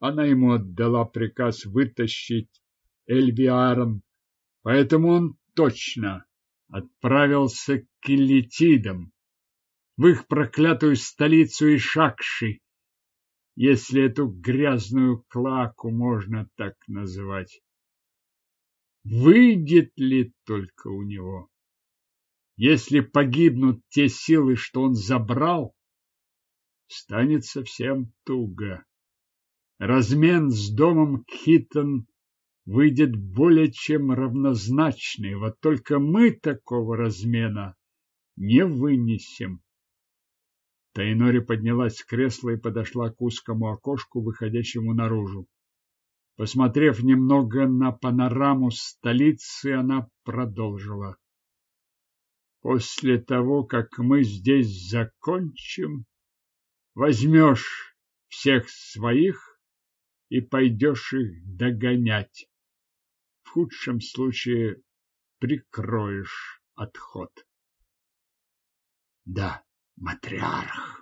Она ему отдала приказ вытащить Эльвиаром, поэтому он точно отправился к Илитидам, в их проклятую столицу Ишакши, если эту грязную клаку можно так называть. Выйдет ли только у него? Если погибнут те силы, что он забрал, станет совсем туго. Размен с домом Кхитон выйдет более чем равнозначный, вот только мы такого размена не вынесем. Тайнори поднялась с кресла и подошла к узкому окошку, выходящему наружу. Посмотрев немного на панораму столицы, она продолжила. После того, как мы здесь закончим, возьмешь всех своих и пойдешь их догонять. Худшем случае прикроешь отход. Да матриарх.